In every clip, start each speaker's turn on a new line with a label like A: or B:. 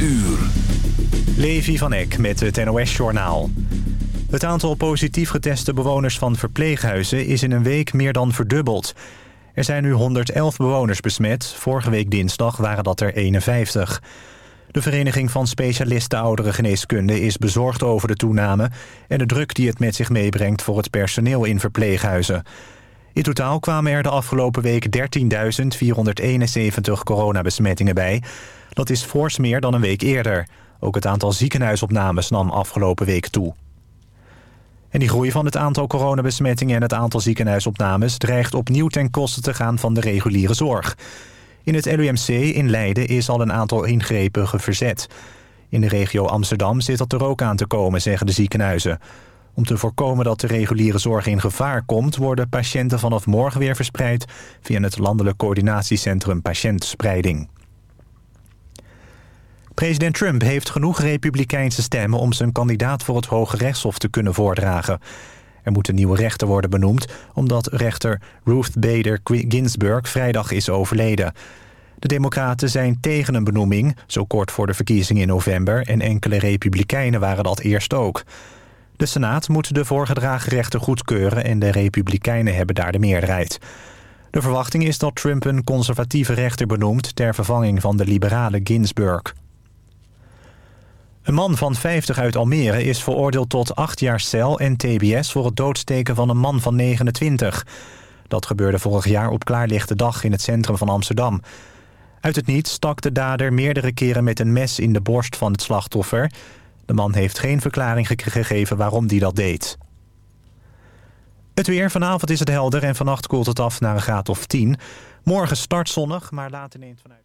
A: uur.
B: Levi van Eck met het NOS-journaal. Het aantal positief geteste bewoners van verpleeghuizen is in een week meer dan verdubbeld. Er zijn nu 111 bewoners besmet. Vorige week dinsdag waren dat er 51. De Vereniging van Specialisten Oudere Geneeskunde is bezorgd over de toename... en de druk die het met zich meebrengt voor het personeel in verpleeghuizen. In totaal kwamen er de afgelopen week 13.471 coronabesmettingen bij. Dat is fors meer dan een week eerder. Ook het aantal ziekenhuisopnames nam afgelopen week toe. En die groei van het aantal coronabesmettingen en het aantal ziekenhuisopnames... dreigt opnieuw ten koste te gaan van de reguliere zorg. In het LUMC in Leiden is al een aantal ingrepen verzet. In de regio Amsterdam zit dat er ook aan te komen, zeggen de ziekenhuizen. Om te voorkomen dat de reguliere zorg in gevaar komt... worden patiënten vanaf morgen weer verspreid... via het Landelijk Coördinatiecentrum Patiëntspreiding. President Trump heeft genoeg republikeinse stemmen... om zijn kandidaat voor het Hoge Rechtshof te kunnen voordragen. Er moet een nieuwe rechter worden benoemd... omdat rechter Ruth Bader Ginsburg vrijdag is overleden. De democraten zijn tegen een benoeming... zo kort voor de verkiezingen in november... en enkele republikeinen waren dat eerst ook... De Senaat moet de voorgedragen rechter goedkeuren... en de Republikeinen hebben daar de meerderheid. De verwachting is dat Trump een conservatieve rechter benoemt... ter vervanging van de liberale Ginsburg. Een man van 50 uit Almere is veroordeeld tot 8 jaar cel en tbs... voor het doodsteken van een man van 29. Dat gebeurde vorig jaar op klaarlichte dag in het centrum van Amsterdam. Uit het niets stak de dader meerdere keren met een mes in de borst van het slachtoffer... De man heeft geen verklaring gegeven waarom hij dat deed. Het weer. Vanavond is het helder en vannacht koelt het af naar een graad of 10. Morgen start zonnig, maar later neemt vanuit...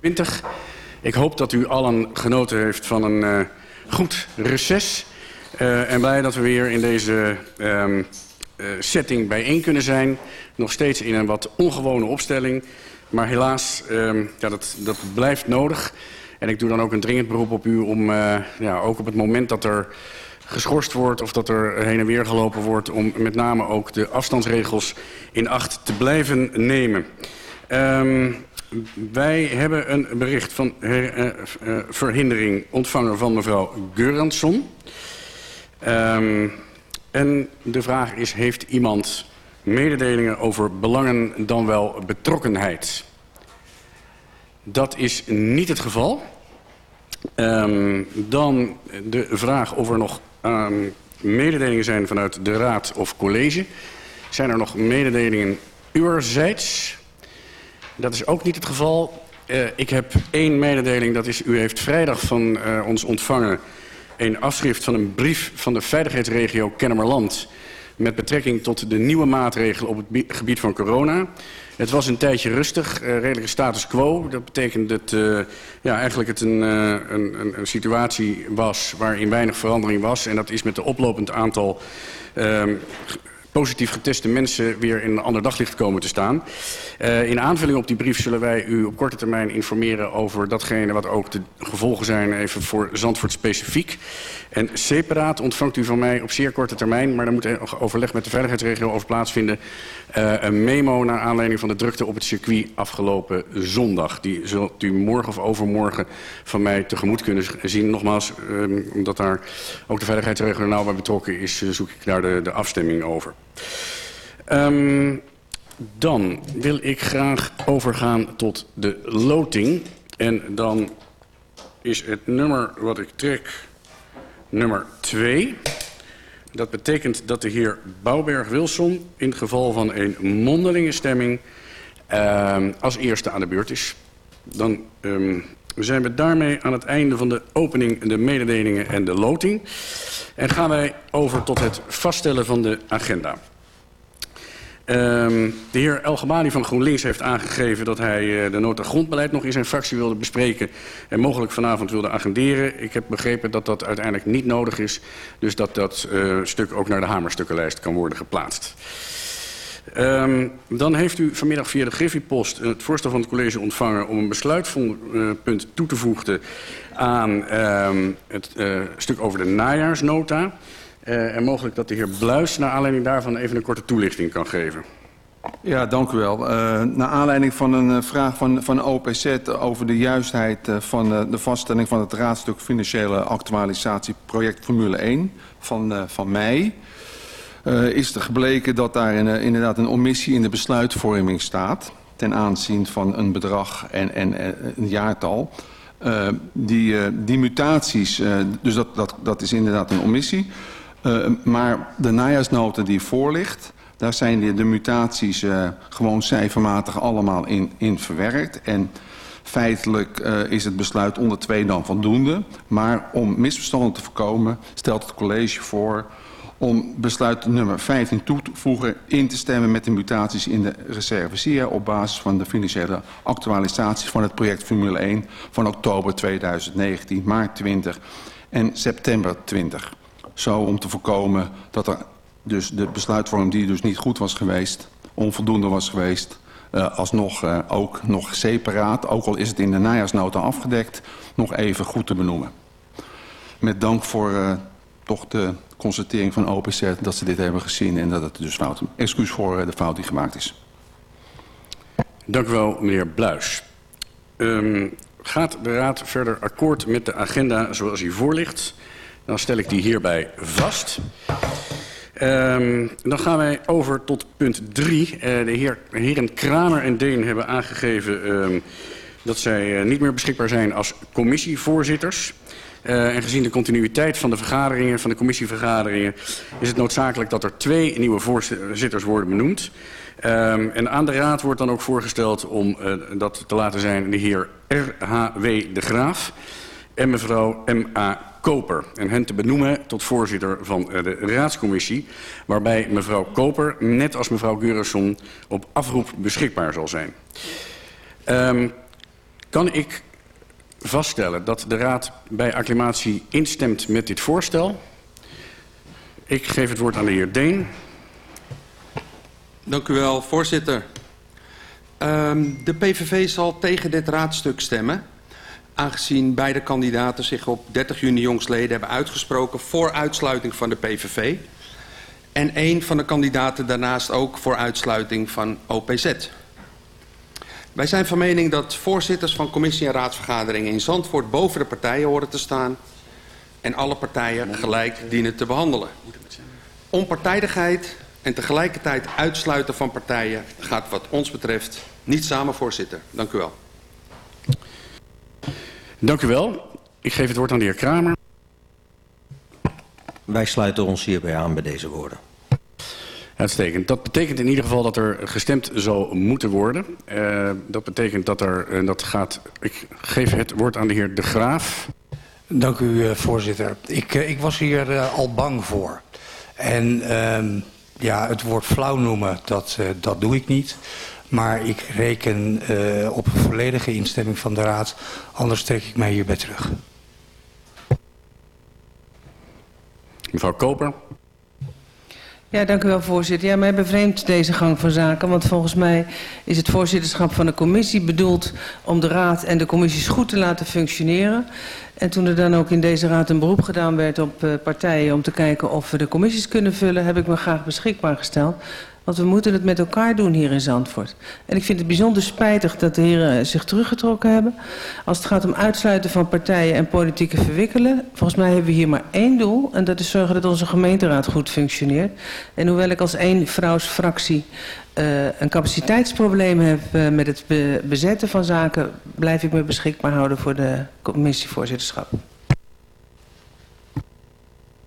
C: Winter. Ik hoop dat u allen genoten heeft van een uh, goed reces. Uh, en blij dat we weer in deze um, uh, setting bijeen kunnen zijn. Nog steeds in een wat ongewone opstelling. Maar helaas, um, ja, dat, dat blijft nodig. En ik doe dan ook een dringend beroep op u om uh, ja, ook op het moment dat er geschorst wordt... of dat er heen en weer gelopen wordt... om met name ook de afstandsregels in acht te blijven nemen. Um, wij hebben een bericht van her, verhindering ontvangen van mevrouw Geuransson... Um, en de vraag is, heeft iemand mededelingen over belangen dan wel betrokkenheid? Dat is niet het geval. Um, dan de vraag of er nog um, mededelingen zijn vanuit de raad of college. Zijn er nog mededelingen uwerzijds? Dat is ook niet het geval. Uh, ik heb één mededeling, dat is u heeft vrijdag van uh, ons ontvangen een afschrift van een brief van de veiligheidsregio Kennemerland... met betrekking tot de nieuwe maatregelen op het gebied van corona. Het was een tijdje rustig, uh, redelijke status quo. Dat betekent dat uh, ja, eigenlijk het een, uh, een, een situatie was waarin weinig verandering was. En dat is met de oplopend aantal positief geteste mensen weer in een ander daglicht komen te staan. Uh, in aanvulling op die brief zullen wij u op korte termijn informeren over datgene wat ook de gevolgen zijn even voor Zandvoort specifiek. En separaat ontvangt u van mij op zeer korte termijn, maar daar moet er overleg met de veiligheidsregio over plaatsvinden, uh, een memo naar aanleiding van de drukte op het circuit afgelopen zondag. Die zult u morgen of overmorgen van mij tegemoet kunnen zien. Nogmaals, um, omdat daar ook de veiligheidsregio nauw bij betrokken is, zoek ik daar de, de afstemming over. Um, dan wil ik graag overgaan tot de loting. En dan is het nummer wat ik trek nummer 2. Dat betekent dat de heer Bouwberg-Wilson in het geval van een mondelinge stemming uh, als eerste aan de beurt is. Dan um, zijn we daarmee aan het einde van de opening, de mededelingen en de loting. En gaan wij over tot het vaststellen van de agenda. Um, de heer El Ghamani van GroenLinks heeft aangegeven dat hij uh, de nota grondbeleid nog in zijn fractie wilde bespreken en mogelijk vanavond wilde agenderen. Ik heb begrepen dat dat uiteindelijk niet nodig is, dus dat dat uh, stuk ook naar de hamerstukkenlijst kan worden geplaatst. Um, dan heeft u vanmiddag via de Griffiepost het voorstel van het college ontvangen... om een besluitpunt toe te voegen aan um, het stuk over de najaarsnota. Uh, en mogelijk dat de heer Bluis naar aanleiding daarvan even een korte toelichting kan geven.
A: Ja, dank u wel. Uh, naar aanleiding van een uh, vraag van, van OPZ over de juistheid van de vaststelling van het raadstuk financiële actualisatie project Formule 1 van, van mei... Is er gebleken dat daar in, inderdaad een omissie in de besluitvorming staat... ten aanzien van een bedrag en, en, en een jaartal. Die, die mutaties, dus dat, dat, dat is inderdaad een omissie. Uh, maar de najaarsnota die voor ligt... Daar zijn de, mutaties uh, gewoon cijfermatig allemaal in, in verwerkt. En feitelijk uh, is het besluit onder twee dan voldoende. Maar om misverstanden te voorkomen stelt het college voor om besluit nummer 15 toe te voegen in te stemmen met de mutaties in de reserve SIA op basis van de financiële actualisatie van het project Formule 1 van oktober 2019, maart 20 en september 20. Zo om te voorkomen dat er dus de besluitvorming die dus niet goed was geweest, onvoldoende was geweest, uh, alsnog uh, ook nog separaat, ook al is het in de najaarsnota afgedekt, nog even goed te benoemen. Met dank voor uh, toch de constatering van OPZ dat ze dit hebben gezien en dat het dus fout is. Excuus voor de fout die gemaakt is.
C: Dank u wel, meneer Bluis. Um, gaat de Raad verder akkoord met de agenda zoals die voor ligt? Dan stel ik die hierbij vast. Um, dan gaan wij over tot punt 3. Uh, de heer, heren Kramer en Deen hebben aangegeven um, dat zij uh, niet meer beschikbaar zijn als commissievoorzitters. Uh, en gezien de continuïteit van de vergaderingen, van de commissievergaderingen, is het noodzakelijk dat er twee nieuwe voorzitters worden benoemd. Um, en aan de raad wordt dan ook voorgesteld om dat te laten zijn de heer R.H.W. de Graaf en mevrouw M.A. Koper en hen te benoemen tot voorzitter van de raadscommissie... waarbij mevrouw Koper, net als mevrouw Geurenson, op afroep beschikbaar zal zijn. Um, kan ik vaststellen dat de raad bij acclimatie instemt met dit voorstel? Ik geef het woord aan de heer Deen.
D: Dank u wel, voorzitter. Um, de PVV zal tegen dit raadstuk stemmen aangezien beide kandidaten zich op 30 juni jongstleden hebben uitgesproken voor uitsluiting van de PVV. En een van de kandidaten daarnaast ook voor uitsluiting van OPZ. Wij zijn van mening dat voorzitters van commissie- en raadsvergaderingen in Zandvoort boven de partijen horen te staan en alle partijen gelijk dienen te behandelen. Onpartijdigheid en tegelijkertijd uitsluiten van partijen gaat wat ons betreft niet samen, voorzitter. Dank u wel.
C: Dank u wel. Ik geef het woord aan de heer Kramer.
E: Wij sluiten ons hierbij aan bij deze woorden.
C: Uitstekend. Dat betekent in ieder geval dat er gestemd zou moeten worden. Uh, dat betekent dat er, uh, dat gaat, ik geef het woord aan de heer De Graaf.
F: Dank u uh, voorzitter. Ik, ik was hier al bang voor. En ja, het woord flauw noemen, dat, dat doe ik niet. Maar ik reken uh, op een volledige instemming van de Raad. Anders trek ik mij hierbij terug.
C: Mevrouw Koper.
G: Ja, dank u wel, voorzitter. Ja, mij bevreemdt deze gang van zaken, want volgens mij is het voorzitterschap van de commissie bedoeld om de raad en de commissies goed te laten functioneren. En toen er dan ook in deze raad een beroep gedaan werd op uh, partijen om te kijken of we de commissies kunnen vullen, heb ik me graag beschikbaar gesteld. Want we moeten het met elkaar doen hier in Zandvoort. En ik vind het bijzonder spijtig dat de heren zich teruggetrokken hebben. Als het gaat om uitsluiten van partijen en politieke verwikkelen. Volgens mij hebben we hier maar één doel. En dat is zorgen dat onze gemeenteraad goed functioneert. En hoewel ik als één vrouwsfractie uh, een capaciteitsprobleem heb uh, met het be bezetten van zaken... blijf ik me beschikbaar houden voor de commissievoorzitterschap.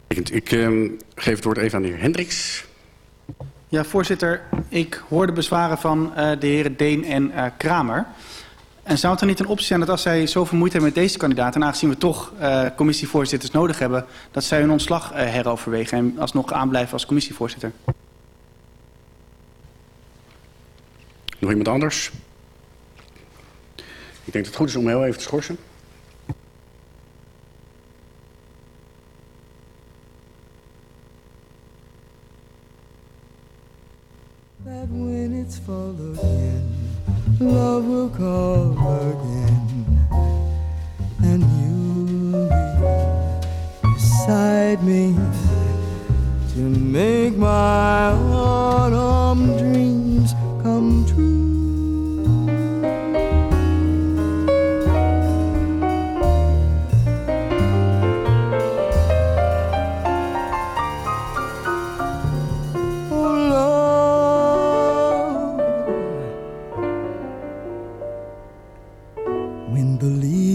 C: Ik uh, geef het woord even aan de heer Hendricks.
H: Ja, voorzitter. Ik hoor de bezwaren van uh, de heren Deen en uh, Kramer. En zou het er niet een optie zijn dat als zij zoveel moeite hebben met deze kandidaat... en aangezien we toch uh, commissievoorzitters nodig hebben... dat zij hun ontslag heroverwegen en alsnog aanblijven als commissievoorzitter?
C: Nog iemand anders? Ik denk dat het goed is om heel even te schorsen.
I: That when it's fall again, love will call again, and you'll be beside me to make my autumn dreams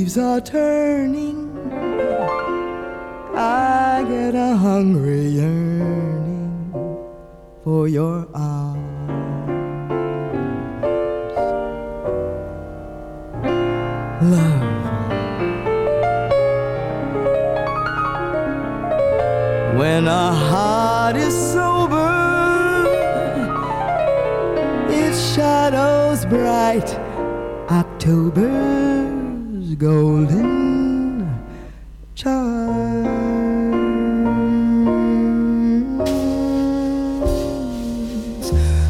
I: leaves are turning, I get a hungry yearning for your arms. Love. When a heart is sober, its shadows bright, October's golden charms.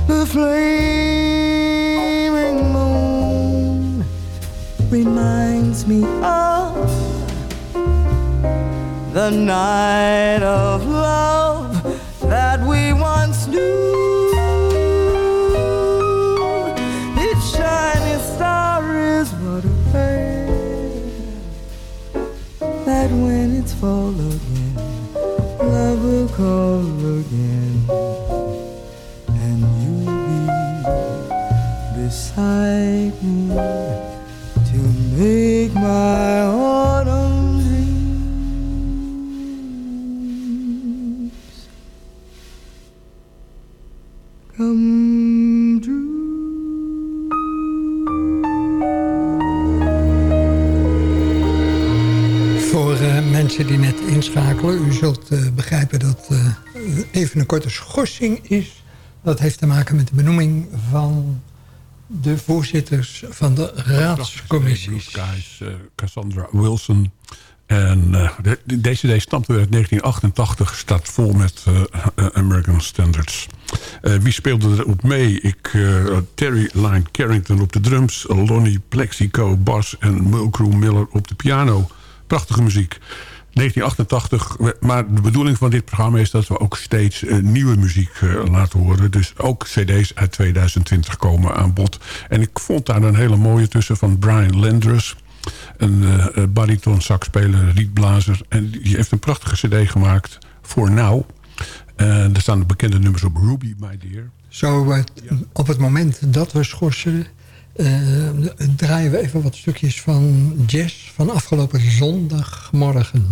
I: The flaming moon reminds me of the night of
J: zult eh, begrijpen dat eh, even een korte schorsing is. Dat heeft te maken met de benoeming van de voorzitters van de raadscommissies.
K: Skies, eh, Cassandra Wilson. En de, de- deze CD stamt uit 1988, staat vol met American Standards. Wie speelde erop mee? Ik, Terry Lyne Carrington op de drums, Lonnie Plexico bas en Mulcrew Miller op de piano. Prachtige muziek. 1988, we- maar de bedoeling van dit programma is dat we ook steeds eh, nieuwe muziek eh, laten horen. Dus ook cd's uit 2020 komen aan bod. En ik vond daar een hele mooie tussen van Brian Landrus. Een eh, bariton saxspeler, rietblazer. En die heeft een prachtige cd gemaakt voor Now. Er staan bekende nummers op Ruby, my dear.
J: Zo op het moment dat we schorsen... eh, draaien we even wat stukjes van jazz van afgelopen zondagmorgen.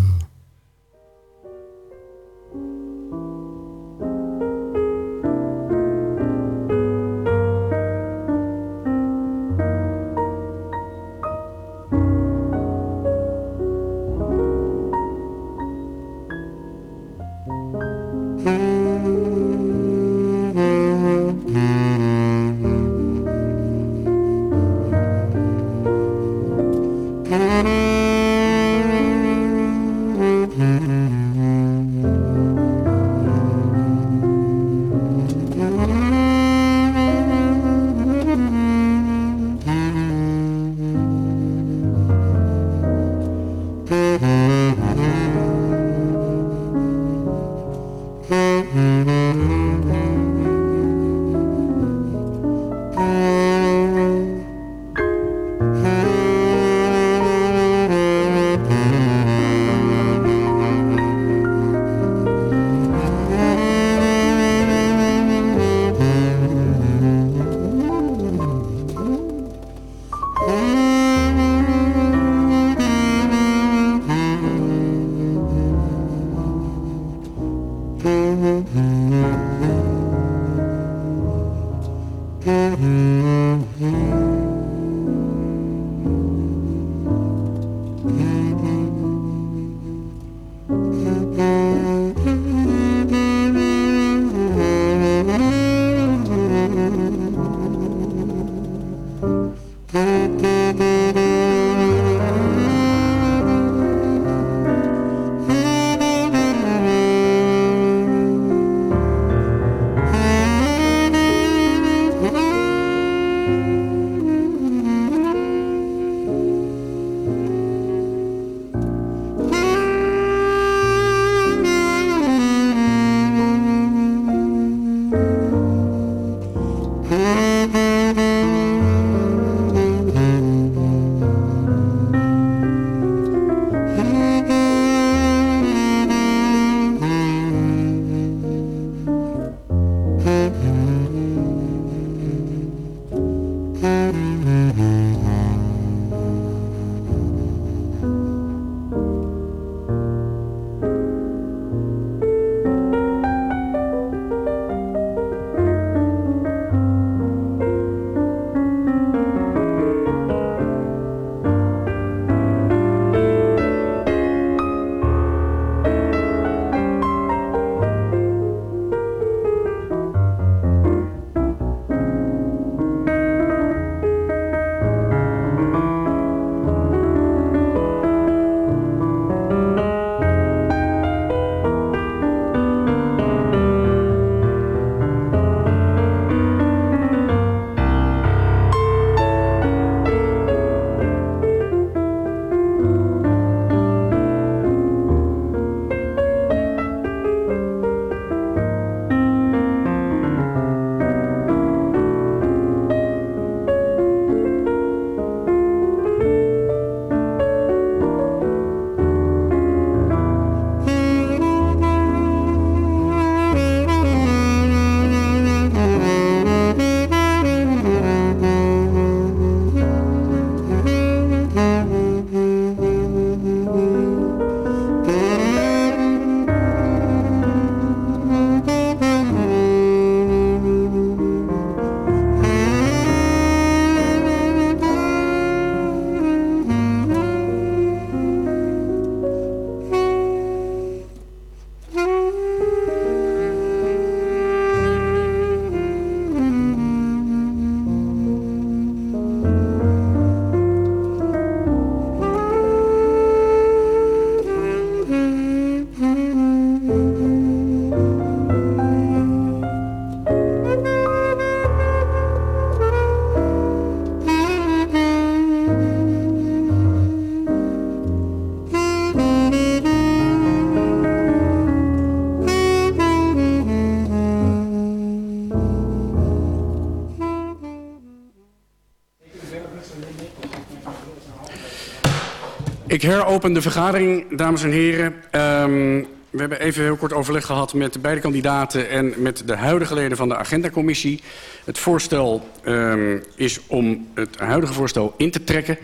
C: Ik heropen de vergadering, dames en heren. Um, we hebben even heel kort overleg gehad met de beide kandidaten en met de huidige leden van de agendacommissie. Het voorstel um, is om het huidige voorstel in te trekken.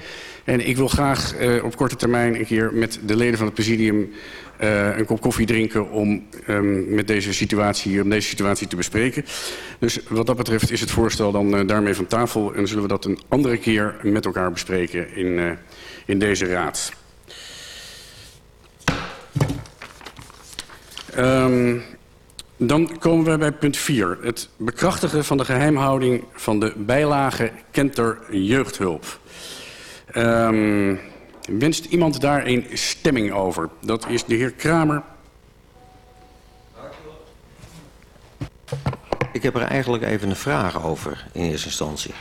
C: En ik wil graag uh, op korte termijn een keer met de leden van het presidium uh, een kop koffie drinken om um, met deze situatie, om deze situatie te bespreken. Dus wat dat betreft is het voorstel dan uh, daarmee van tafel en zullen we dat een andere keer met elkaar bespreken in, in deze raad. Um, dan komen we bij punt 4. Het bekrachtigen van de geheimhouding van de bijlage Kenter Jeugdhulp. Um, wenst iemand daar een stemming over? Dat is de heer Kramer.
E: Ik heb er eigenlijk even een vraag over in eerste instantie.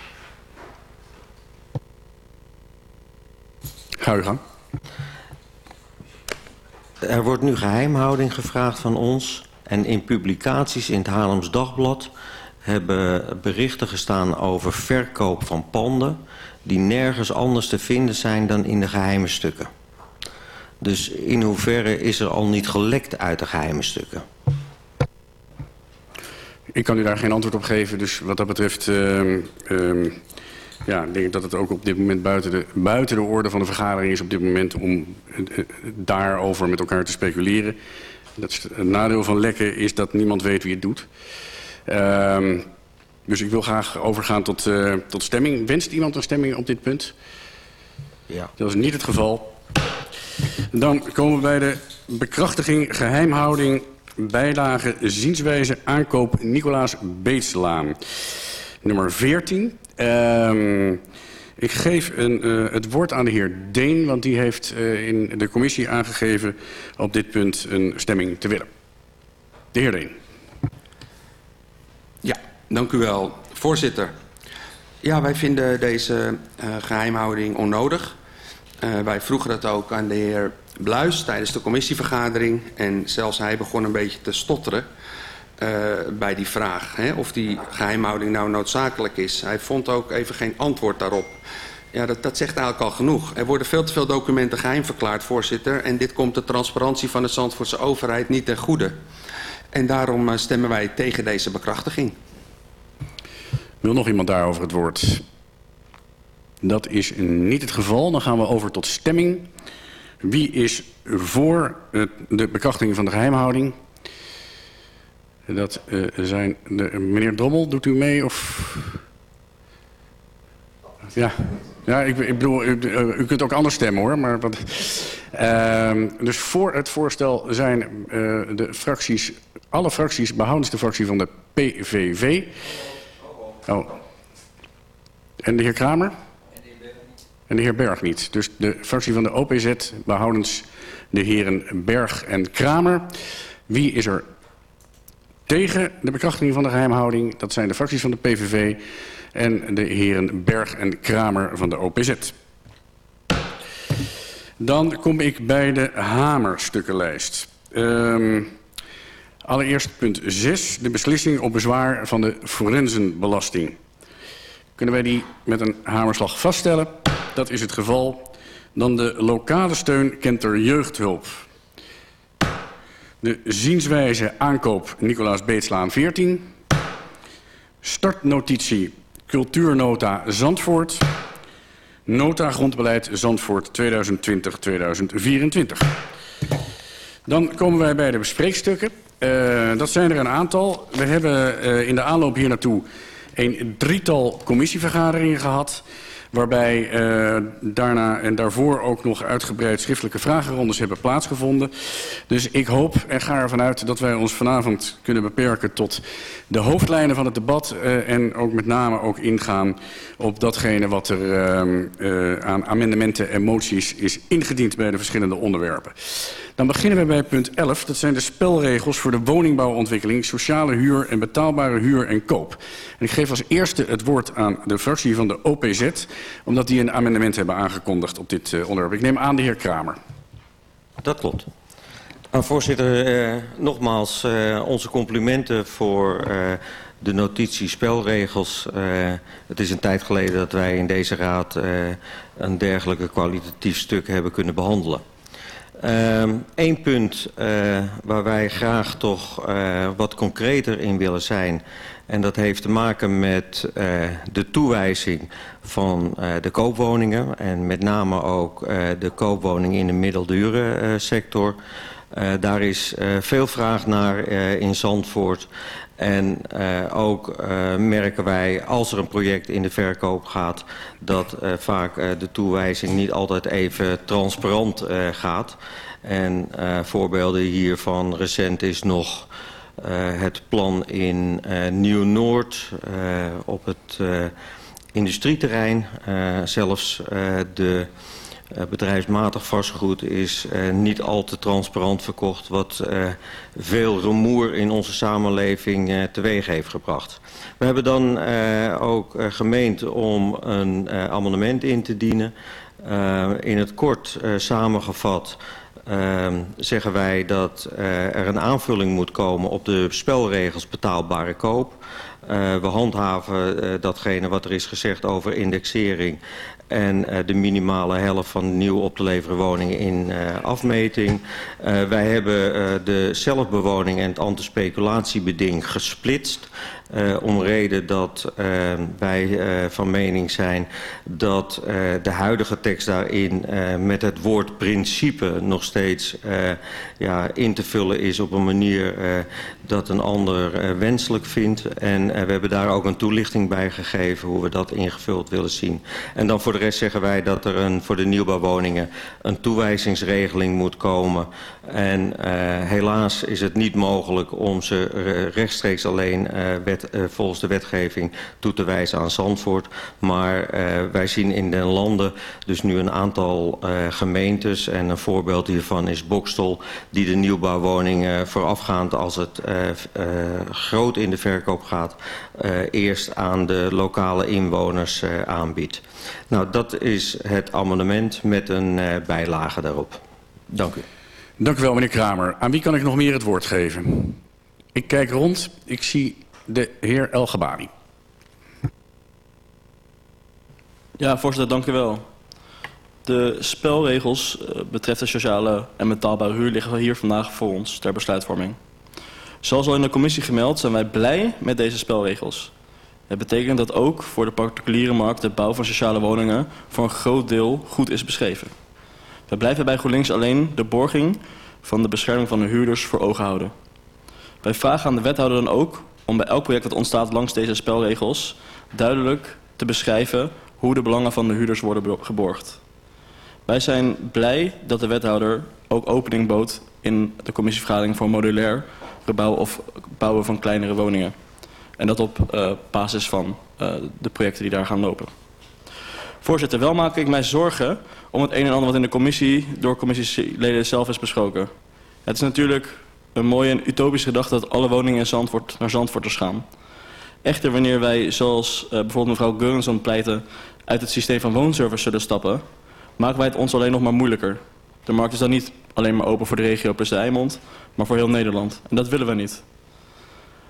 C: Ga u gang.
E: Er wordt nu geheimhouding gevraagd van ons. En in publicaties in het Haarlems Dagblad hebben berichten gestaan over verkoop van panden... die nergens anders te vinden zijn dan in de geheime stukken. Dus in hoeverre is er al niet gelekt uit de geheime stukken?
C: Ik kan u daar geen antwoord op geven, dus wat dat betreft... Uh, uh, ja, ik denk dat het ook op dit moment buiten de, buiten de orde van de vergadering is op dit moment om uh, daarover met elkaar te speculeren. Dat is het nadeel van lekken is dat niemand weet wie het doet. Uh, dus ik wil graag overgaan tot, uh, tot stemming. Wenst iemand een stemming op dit punt?
E: Ja.
C: Dat is niet het geval. Dan komen we bij de bekrachtiging, geheimhouding, bijlage, zienswijze, aankoop Nicolaas Beetslaan. Nummer 14. Um, ik geef een, uh, het woord aan de heer Deen, want die heeft uh, in de commissie aangegeven op dit punt een stemming te willen. De heer Deen.
D: Ja, dank u wel. Voorzitter. Ja, wij vinden deze uh, geheimhouding onnodig. Wij vroegen dat ook aan de heer Bluis tijdens de commissievergadering. En zelfs hij begon een beetje te stotteren uh, bij die vraag. Hè, of die geheimhouding nou noodzakelijk is. Hij vond ook even geen antwoord daarop. Ja, dat, dat zegt eigenlijk al genoeg. Er worden veel te veel documenten geheim verklaard, voorzitter. En dit komt de transparantie van de Zandvoortse overheid niet ten goede. En daarom uh, stemmen wij tegen deze bekrachtiging.
C: Wil nog iemand daarover het woord? Dat is niet het geval. Dan gaan we over tot stemming. Wie is voor de bekrachtiging van de geheimhouding? Dat uh, zijn de, meneer Drommel, doet u mee of... Ja, ja ik, ik bedoel, u, u, kunt ook anders stemmen hoor. Maar wat, uh, dus voor het voorstel zijn uh, de fracties, alle fracties, behoudens de fractie van de PVV. Oh. En de heer Kramer? En de heer Berg niet. Dus de fractie van de OPZ, behoudens de heren Berg en Kramer. Wie is er tegen de bekrachtiging van de geheimhouding? Dat zijn de fracties van de PVV en de heren Berg en Kramer van de OPZ. Dan kom ik bij de hamerstukkenlijst. Um, allereerst punt 6, de beslissing op bezwaar van de forensenbelasting. Kunnen wij die met een hamerslag vaststellen? Dat is het geval. Dan de lokale steun kent er jeugdhulp. De zienswijze aankoop Nicolaas Beetslaan 14. Startnotitie Cultuurnota Zandvoort. Nota Grondbeleid Zandvoort 2020-2024. Dan komen wij bij de bespreekstukken. Uh, dat zijn er een aantal. We hebben uh, in de aanloop hier naartoe een drietal commissievergaderingen gehad waarbij uh, daarna en daarvoor ook nog uitgebreid schriftelijke vragenrondes hebben plaatsgevonden. Dus ik hoop en ga ervan uit dat wij ons vanavond kunnen beperken tot de hoofdlijnen van het debat uh, en ook met name ook ingaan op datgene wat er uh, aan amendementen en moties is ingediend bij de verschillende onderwerpen. Dan beginnen we bij punt 11. Dat zijn de spelregels voor de woningbouwontwikkeling, sociale huur en betaalbare huur en koop. En ik geef als eerste het woord aan de fractie van de OPZ, omdat die een amendement hebben aangekondigd op dit uh, onderwerp. Ik neem aan de heer Kramer.
E: Dat klopt. Uh, voorzitter, uh, nogmaals uh, onze complimenten voor de notitie spelregels. Uh, het is een tijd geleden dat wij in deze raad uh, een dergelijke kwalitatief stuk hebben kunnen behandelen. Eén ehm, punt uh, waar wij graag toch uh, wat concreter in willen zijn... en dat heeft te maken met uh, de toewijzing van de koopwoningen... en met name ook de koopwoningen in de middeldure sector... daar is veel vraag naar in Zandvoort... En uh, ook uh, merken wij, als er een project in de verkoop gaat... dat uh, vaak de toewijzing niet altijd even transparant gaat. En voorbeelden hiervan recent is nog het plan in Nieuw-Noord... op het industrieterrein. zelfs de bedrijfsmatig vastgoed is uh, niet al te transparant verkocht... wat uh, veel rumoer in onze samenleving teweeg heeft gebracht. We hebben dan ook gemeend om een amendement in te dienen. in het kort samengevat zeggen wij dat er een aanvulling moet komen... op de spelregels betaalbare koop... We handhaven datgene wat er is gezegd over indexering en uh, de minimale helft van nieuw op te leveren woningen in uh, afmeting. Uh, wij hebben de zelfbewoning en het antispeculatiebeding gesplitst. Om reden dat wij van mening zijn dat de huidige tekst daarin met het woord principe nog steeds ja, in te vullen is op een manier dat een ander wenselijk vindt. En we hebben daar ook een toelichting bij gegeven hoe we dat ingevuld willen zien. En dan voor de rest zeggen wij dat er een, voor de nieuwbouwwoningen een toewijzingsregeling moet komen. En helaas is het niet mogelijk om ze rechtstreeks alleen volgens de wetgeving toe te wijzen aan Zandvoort. Maar wij zien in de landen dus nu een aantal gemeentes. En een voorbeeld hiervan is Bokstel. Die de nieuwbouwwoningen voorafgaand als het groot in de verkoop gaat. eerst aan de lokale inwoners aanbiedt. Nou, dat is het amendement met een bijlage daarop. Dank u.
C: Dank u wel, meneer Kramer. Aan wie kan ik nog meer het woord geven? Ik kijk rond. Ik zie de heer El Gabari.
L: Ja, voorzitter, dank u wel. De spelregels uh, betreffende sociale en betaalbare huur liggen hier vandaag voor ons ter besluitvorming. Zoals al in de commissie gemeld zijn wij blij met deze spelregels. Het betekent dat ook voor de particuliere markt de bouw van sociale woningen voor een groot deel goed is beschreven. We blijven bij GroenLinks alleen de borging van de bescherming van de huurders voor ogen houden. Wij vragen aan de wethouder dan ook om bij elk project dat ontstaat langs deze spelregels duidelijk te beschrijven hoe de belangen van de huurders worden geborgd. Wij zijn blij dat de wethouder ook opening bood in de commissievergadering voor modulair gebouw of bouwen van kleinere woningen. En dat op uh, basis van uh, de projecten die daar gaan lopen. Voorzitter, wel maak ik mij zorgen om het een en ander wat in de commissie door commissieleden zelf is besproken. Het is natuurlijk een mooie en utopische gedachte dat alle woningen in Zandvoort naar Zandvoorters gaan. Echter, wanneer wij, zoals uh, bijvoorbeeld mevrouw Geurenson pleiten, uit het systeem van woonservice zullen stappen, maken wij het ons alleen nog maar moeilijker. De markt is dan niet alleen maar open voor de regio plus de Eimond, maar voor heel Nederland. En dat willen we niet.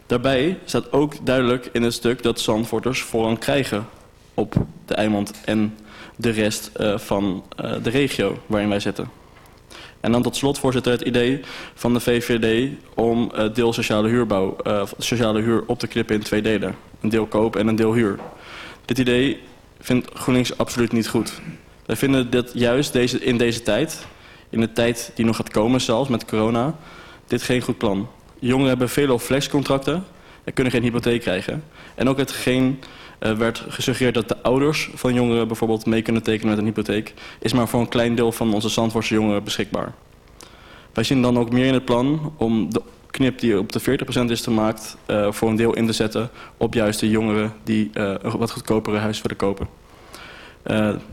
L: Daarbij staat ook duidelijk in het stuk dat Zandvoorters voorrang krijgen op de Eimond en de rest uh, van uh, de regio waarin wij zitten. En dan tot slot, voorzitter, het idee van de VVD om uh, deel sociale, huurbouw, sociale huur op te knippen in twee delen. Een deel koop en een deel huur. Dit idee vindt GroenLinks absoluut niet goed. Wij vinden dat juist deze, in deze tijd, in de tijd die nog gaat komen zelfs met corona, dit geen goed plan. Jongeren hebben veelal flexcontracten en kunnen geen hypotheek krijgen. En ook het geen uh, werd gesuggereerd dat de ouders van jongeren bijvoorbeeld mee kunnen tekenen met een hypotheek, is maar voor een klein deel van onze Zandvoortse jongeren beschikbaar. Wij zien dan ook meer in het plan om de knip die op de 40% is gemaakt uh, voor een deel in te zetten op juist de jongeren die uh, een wat goedkopere huis willen kopen.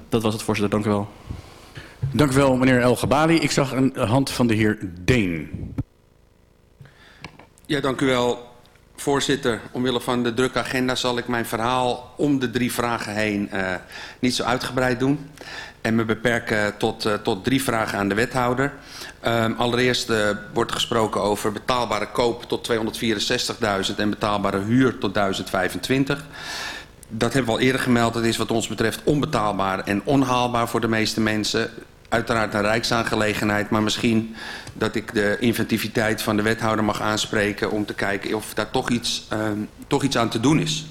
L: Dat was het voorzitter, dank u wel.
C: Dank u wel meneer El Gabali. Ik zag een hand van de heer Deen.
D: Ja, dank u wel Voorzitter, omwille van de drukke agenda zal ik mijn verhaal om de drie vragen heen uh, niet zo uitgebreid doen. En me beperken tot, uh, tot drie vragen aan de wethouder. Um, allereerst uh, wordt gesproken over betaalbare koop tot 264.000 en betaalbare huur tot 1025. Dat hebben we al eerder gemeld. Dat is wat ons betreft onbetaalbaar en onhaalbaar voor de meeste mensen uiteraard een rijksaangelegenheid, maar misschien dat ik de inventiviteit van de wethouder mag aanspreken om te kijken of daar toch iets, uh, toch iets aan te doen is.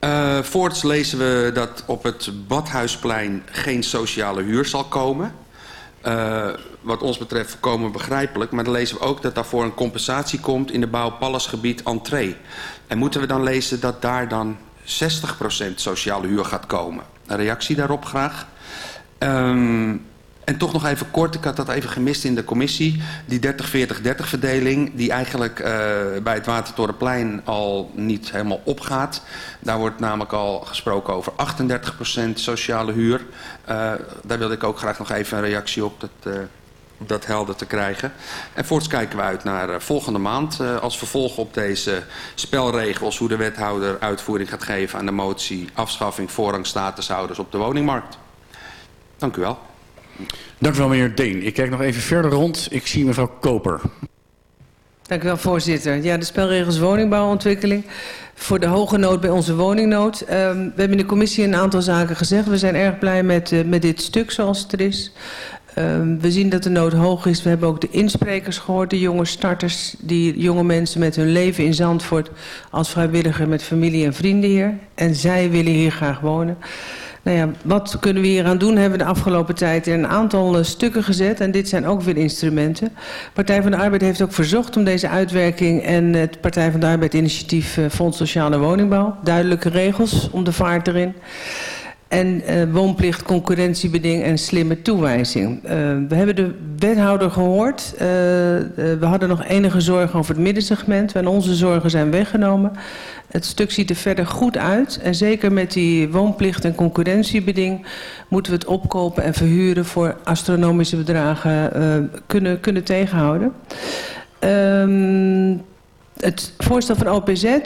D: Uh, voorts lezen we dat op het Badhuisplein geen sociale huur zal komen. Uh, wat ons betreft voorkomen begrijpelijk. Maar dan lezen we ook dat daarvoor een compensatie komt in de bouw Pallasgebied entree. En moeten we dan lezen dat daar dan 60% sociale huur gaat komen? Een reactie daarop graag. Um, en toch nog even kort, ik had dat even gemist in de commissie. Die 30-40-30 verdeling die eigenlijk uh, bij het Watertorenplein al niet helemaal opgaat. Daar wordt namelijk al gesproken over 38% sociale huur. Uh, daar wilde ik ook graag nog even een reactie op dat, uh, dat helder te krijgen. En voorts kijken we uit naar volgende maand als vervolg op deze spelregels... hoe de wethouder uitvoering gaat geven aan de motie... afschaffing voorrang statushouders op de woningmarkt. Dank u wel.
C: Dank u wel, meneer Deen. Ik kijk nog even verder rond. Ik zie mevrouw Koper.
G: Dank u wel, voorzitter. Ja, de spelregels woningbouwontwikkeling. Voor de hoge nood bij onze woningnood. Um, we hebben in de commissie een aantal zaken gezegd. We zijn erg blij met, uh, met dit stuk zoals het er is. Um, we zien dat de nood hoog is. We hebben ook de insprekers gehoord, de jonge starters, die jonge mensen met hun leven in Zandvoort als vrijwilliger met familie en vrienden hier. En zij willen hier graag wonen. Nou ja, wat kunnen we hier aan doen? Hebben we de afgelopen tijd in een aantal uh, stukken gezet. En dit zijn ook weer instrumenten. Partij van de Arbeid heeft ook verzocht om deze uitwerking... en het Partij van de Arbeid initiatief uh, Fonds Sociale Woningbouw. Duidelijke regels om de vaart erin. En uh, woonplicht, concurrentiebeding en slimme toewijzing. Uh, we hebben de wethouder gehoord. Uh, we hadden nog enige zorgen over het middensegment. En onze zorgen zijn weggenomen. Het stuk ziet er verder goed uit. En zeker met die woonplicht en concurrentiebeding... moeten we het opkopen en verhuren voor astronomische bedragen kunnen, kunnen tegenhouden. Um, het voorstel van OPZ uh,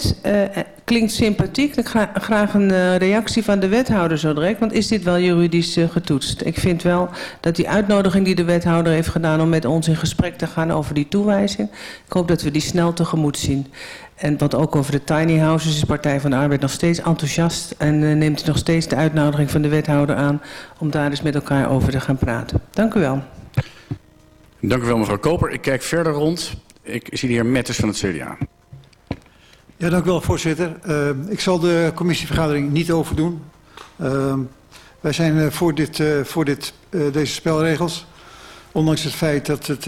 G: klinkt sympathiek. Ik ga graag een uh, reactie van de wethouder zo direct. Want is dit wel juridisch getoetst? Ik vind wel dat die uitnodiging die de wethouder heeft gedaan... om met ons in gesprek te gaan over die toewijzing... ik hoop dat we die snel tegemoet zien. En wat ook over de tiny houses is Partij van de Arbeid nog steeds enthousiast... en neemt nog steeds de uitnodiging van de wethouder aan... om daar eens met elkaar over te gaan praten. Dank u wel.
C: Dank u wel, mevrouw Koper. Ik kijk verder rond. Ik zie de heer Metters van het CDA.
M: Ja, dank u wel, voorzitter. Uh, ik zal de commissievergadering niet overdoen. Uh, wij zijn uh, voor, dit, uh, voor dit, deze spelregels. Ondanks het feit dat het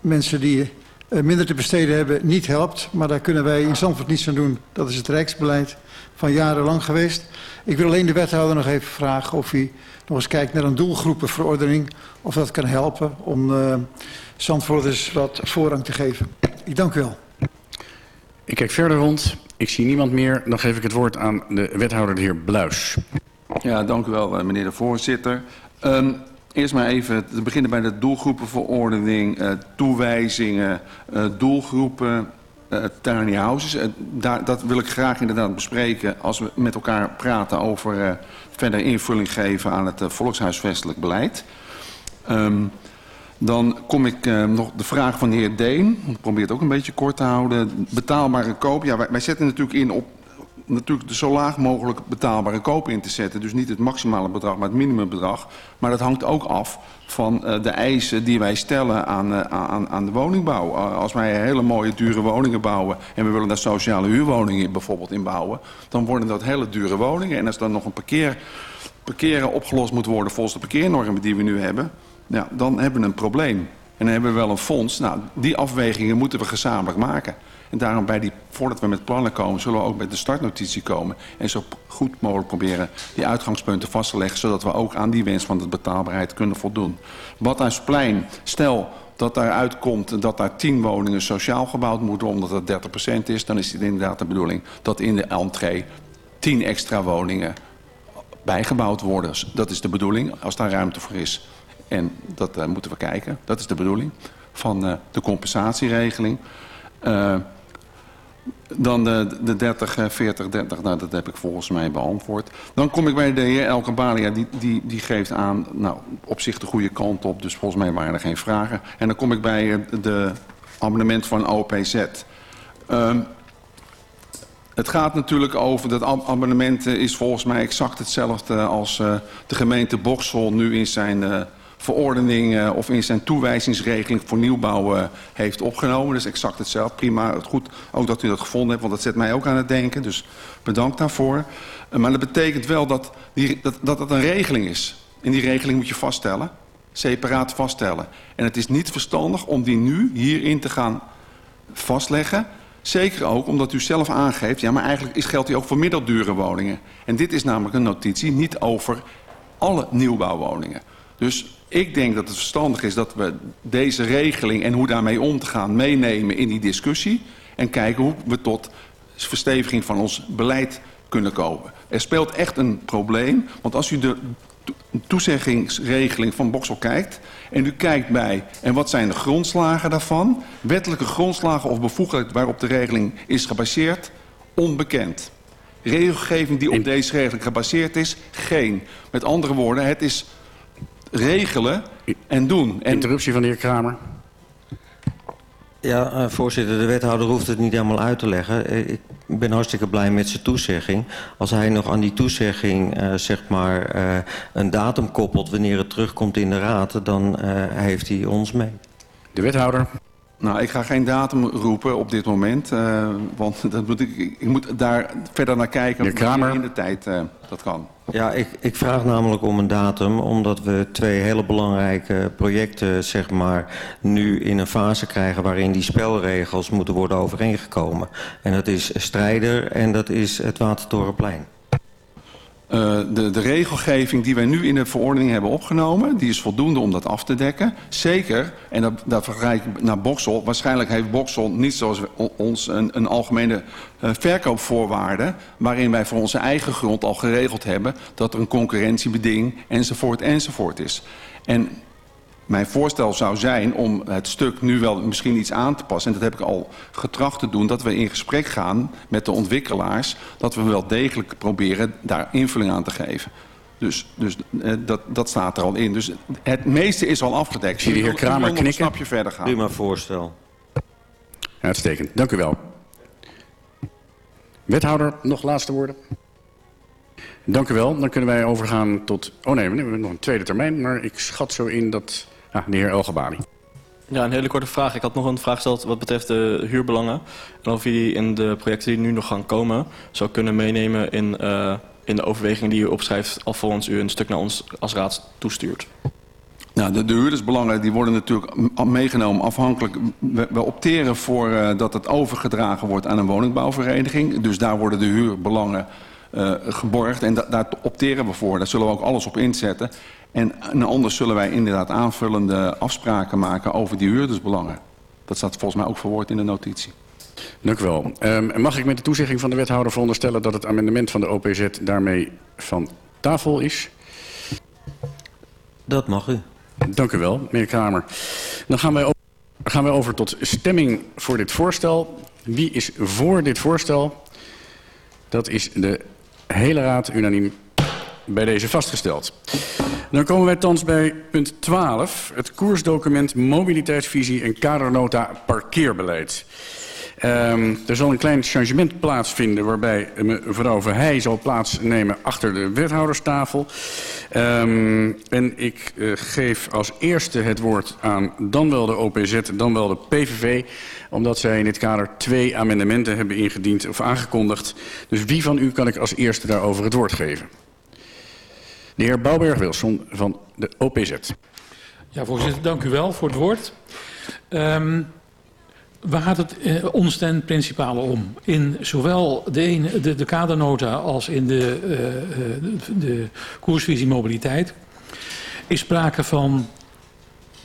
M: mensen die minder te besteden hebben niet helpt. Maar daar kunnen wij in Zandvoort niets aan doen. Dat is het Rijksbeleid van jarenlang geweest. Ik wil alleen de wethouder nog even vragen of hij nog eens kijkt naar een doelgroepenverordening. Of dat kan helpen om... Zandvoorters wat voorrang te geven. Ik dank u wel.
C: Ik kijk verder rond. Ik zie niemand meer. Dan geef ik het woord aan de wethouder, de heer Bluis.
A: Ja, dank u wel, meneer de voorzitter. Um, eerst maar even te beginnen bij de doelgroepenverordening, uh, toewijzingen, uh, doelgroepen, uh, tiny houses. Uh, daar, dat wil ik graag inderdaad bespreken als we met elkaar praten over uh, verder invulling geven aan het uh, volkshuisvestelijk beleid. Um, Dan kom ik uh, nog de vraag van de heer Deen. Ik probeer het ook een beetje kort te houden. Betaalbare koop. Ja, wij, zetten natuurlijk in op natuurlijk de zo laag mogelijk betaalbare koop in te zetten. Dus niet het maximale bedrag, maar het minimumbedrag. Maar dat hangt ook af van uh, de eisen die wij stellen aan, uh, aan, aan de woningbouw. Als wij hele mooie dure woningen bouwen en we willen daar sociale huurwoningen bijvoorbeeld in bouwen... dan worden dat hele dure woningen. En als dan nog een parkeer, parkeren opgelost moet worden volgens de parkeernormen die we nu hebben... Ja, dan hebben we een probleem. En dan hebben we wel een fonds. Nou, die afwegingen moeten we gezamenlijk maken. En daarom, bij die, voordat we met plannen komen, zullen we ook met de startnotitie komen. En zo goed mogelijk proberen die uitgangspunten vast te leggen. Zodat we ook aan die wens van de betaalbaarheid kunnen voldoen. Badhuisplein, stel dat daaruit komt dat daar 10 woningen sociaal gebouwd moeten omdat dat 30% is. Dan is het inderdaad de bedoeling dat in de entree 10 extra woningen bijgebouwd worden. Dat is de bedoeling, als daar ruimte voor is. En dat uh, moeten we kijken. Dat is de bedoeling van uh, de compensatieregeling. Uh, Dan de, de 30, 40, 30, nou, dat heb ik volgens mij beantwoord. Dan kom ik bij de heer Elke Balia, die, die, die geeft aan, nou, op zich de goede kant op. Dus volgens mij waren er geen vragen. En dan kom ik bij eh, de abonnement van OPZ. Um, het gaat natuurlijk over, dat abonnement is volgens mij exact hetzelfde als uh, de gemeente Boksel nu in zijn uh, verordening uh, of in zijn toewijzingsregeling voor nieuwbouw heeft opgenomen. Dat is exact hetzelfde. Prima, goed ook dat u dat gevonden hebt, want dat zet mij ook aan het denken. Dus bedankt daarvoor. maar dat betekent wel dat, die, dat, dat een regeling is. En die regeling moet je vaststellen, separaat vaststellen. En het is niet verstandig om die nu hierin te gaan vastleggen Zeker ook omdat u zelf aangeeft, ja maar eigenlijk is, geldt die ook voor middeldure woningen. En dit is namelijk een notitie niet over alle nieuwbouwwoningen. Dus ik denk dat het verstandig is dat we deze regeling en hoe daarmee om te gaan meenemen in die discussie. En kijken hoe we tot versteviging van ons beleid kunnen komen. Er speelt echt een probleem, want als u de toezeggingsregeling van Boksel kijkt... en u kijkt bij, en wat zijn de grondslagen daarvan? Wettelijke grondslagen of bevoegdheid waarop de regeling is gebaseerd? Onbekend. Regelgeving die op deze regeling gebaseerd is? Geen. Met andere woorden, het is regelen en doen. En...
C: Interruptie van de heer Kramer.
E: Ja, uh, voorzitter, de wethouder hoeft het niet helemaal uit te leggen. Eh, ik ben hartstikke blij met zijn toezegging. Als hij nog aan die toezegging uh, zeg maar, uh, een datum koppelt wanneer het terugkomt in de raad, dan heeft hij ons mee.
C: De wethouder.
A: Nou, ik ga geen datum roepen op dit moment, uh, want dat moet ik, ik moet daar verder naar kijken.
C: Kramer.
A: In de tijd uh, dat kan.
E: Ja, ik, ik vraag namelijk om een datum, omdat we twee hele belangrijke projecten, zeg maar, nu in een fase krijgen waarin die spelregels moeten worden overeengekomen. En dat is Strijder en dat is het Watertorenplein.
A: Uh, de, de regelgeving die wij nu in de verordening hebben opgenomen... die is voldoende om dat af te dekken. Zeker, en dat, dat vergelijk ik naar Boksel... waarschijnlijk heeft Boksel niet zoals ons een, een algemene uh, verkoopvoorwaarde... waarin wij voor onze eigen grond al geregeld hebben... dat er een concurrentiebeding enzovoort enzovoort is. En mijn voorstel zou zijn om het stuk nu wel misschien iets aan te passen. En dat heb ik al getracht te doen. Dat we in gesprek gaan met de ontwikkelaars. Dat we wel degelijk proberen daar invulling aan te geven. Dus, dus eh, dat, dat staat er al in. Dus het meeste is al afgedekt.
C: Zie de heer Kramer knikken?
A: een stapje verder gaan.
E: Prima voorstel.
C: Uitstekend. Dank u wel. Wethouder, nog laatste woorden? Dank u wel. Dan kunnen wij overgaan tot... Oh nee, we hebben nog een tweede termijn. Maar ik schat zo in dat Ah, de heer Elgebani.
L: Ja, een hele korte vraag. Ik had nog een vraag gesteld wat betreft de huurbellangen. En of je die in de projecten die nu nog gaan komen... zou kunnen meenemen in, uh, in de overwegingen die u opschrijft... alvorens u een stuk naar ons als raad toestuurt.
A: Nou, de, de huurdersbelangen die worden natuurlijk meegenomen afhankelijk. We, we opteren voor uh, dat het overgedragen wordt aan een woningbouwvereniging. Dus daar worden de huurbelangen uh, geborgd en da daar opteren we voor. Daar zullen we ook alles op inzetten. En anders zullen wij inderdaad aanvullende afspraken maken over die huurdersbelangen. Dat staat volgens mij ook verwoord in de notitie.
C: Dank u wel. Um, mag ik met de toezegging van de wethouder veronderstellen dat het amendement van de OPZ daarmee van tafel is?
E: Dat mag u.
C: Dank u wel, meneer Kramer. Dan gaan wij, over, gaan wij over tot stemming voor dit voorstel. Wie is voor dit voorstel? Dat is de hele raad unaniem bij deze vastgesteld. Dan komen wij thans bij punt 12. Het koersdocument mobiliteitsvisie en kadernota parkeerbeleid. Um, er zal een klein changement plaatsvinden waarbij mevrouw Verheij zal plaatsnemen achter de wethouderstafel. Um, en ik uh, geef als eerste het woord aan dan wel de OPZ, dan wel de PVV. Omdat zij in dit kader twee amendementen hebben ingediend of aangekondigd. Dus wie van u kan ik als eerste daarover het woord geven? De heer Bouwberg-Wilson van de OPZ.
N: Ja, voorzitter, dank u wel voor het woord. Um, waar gaat het eh, ons ten principale om? In zowel de, een, de, de kadernota als in de, uh, de, koersvisie mobiliteit is sprake van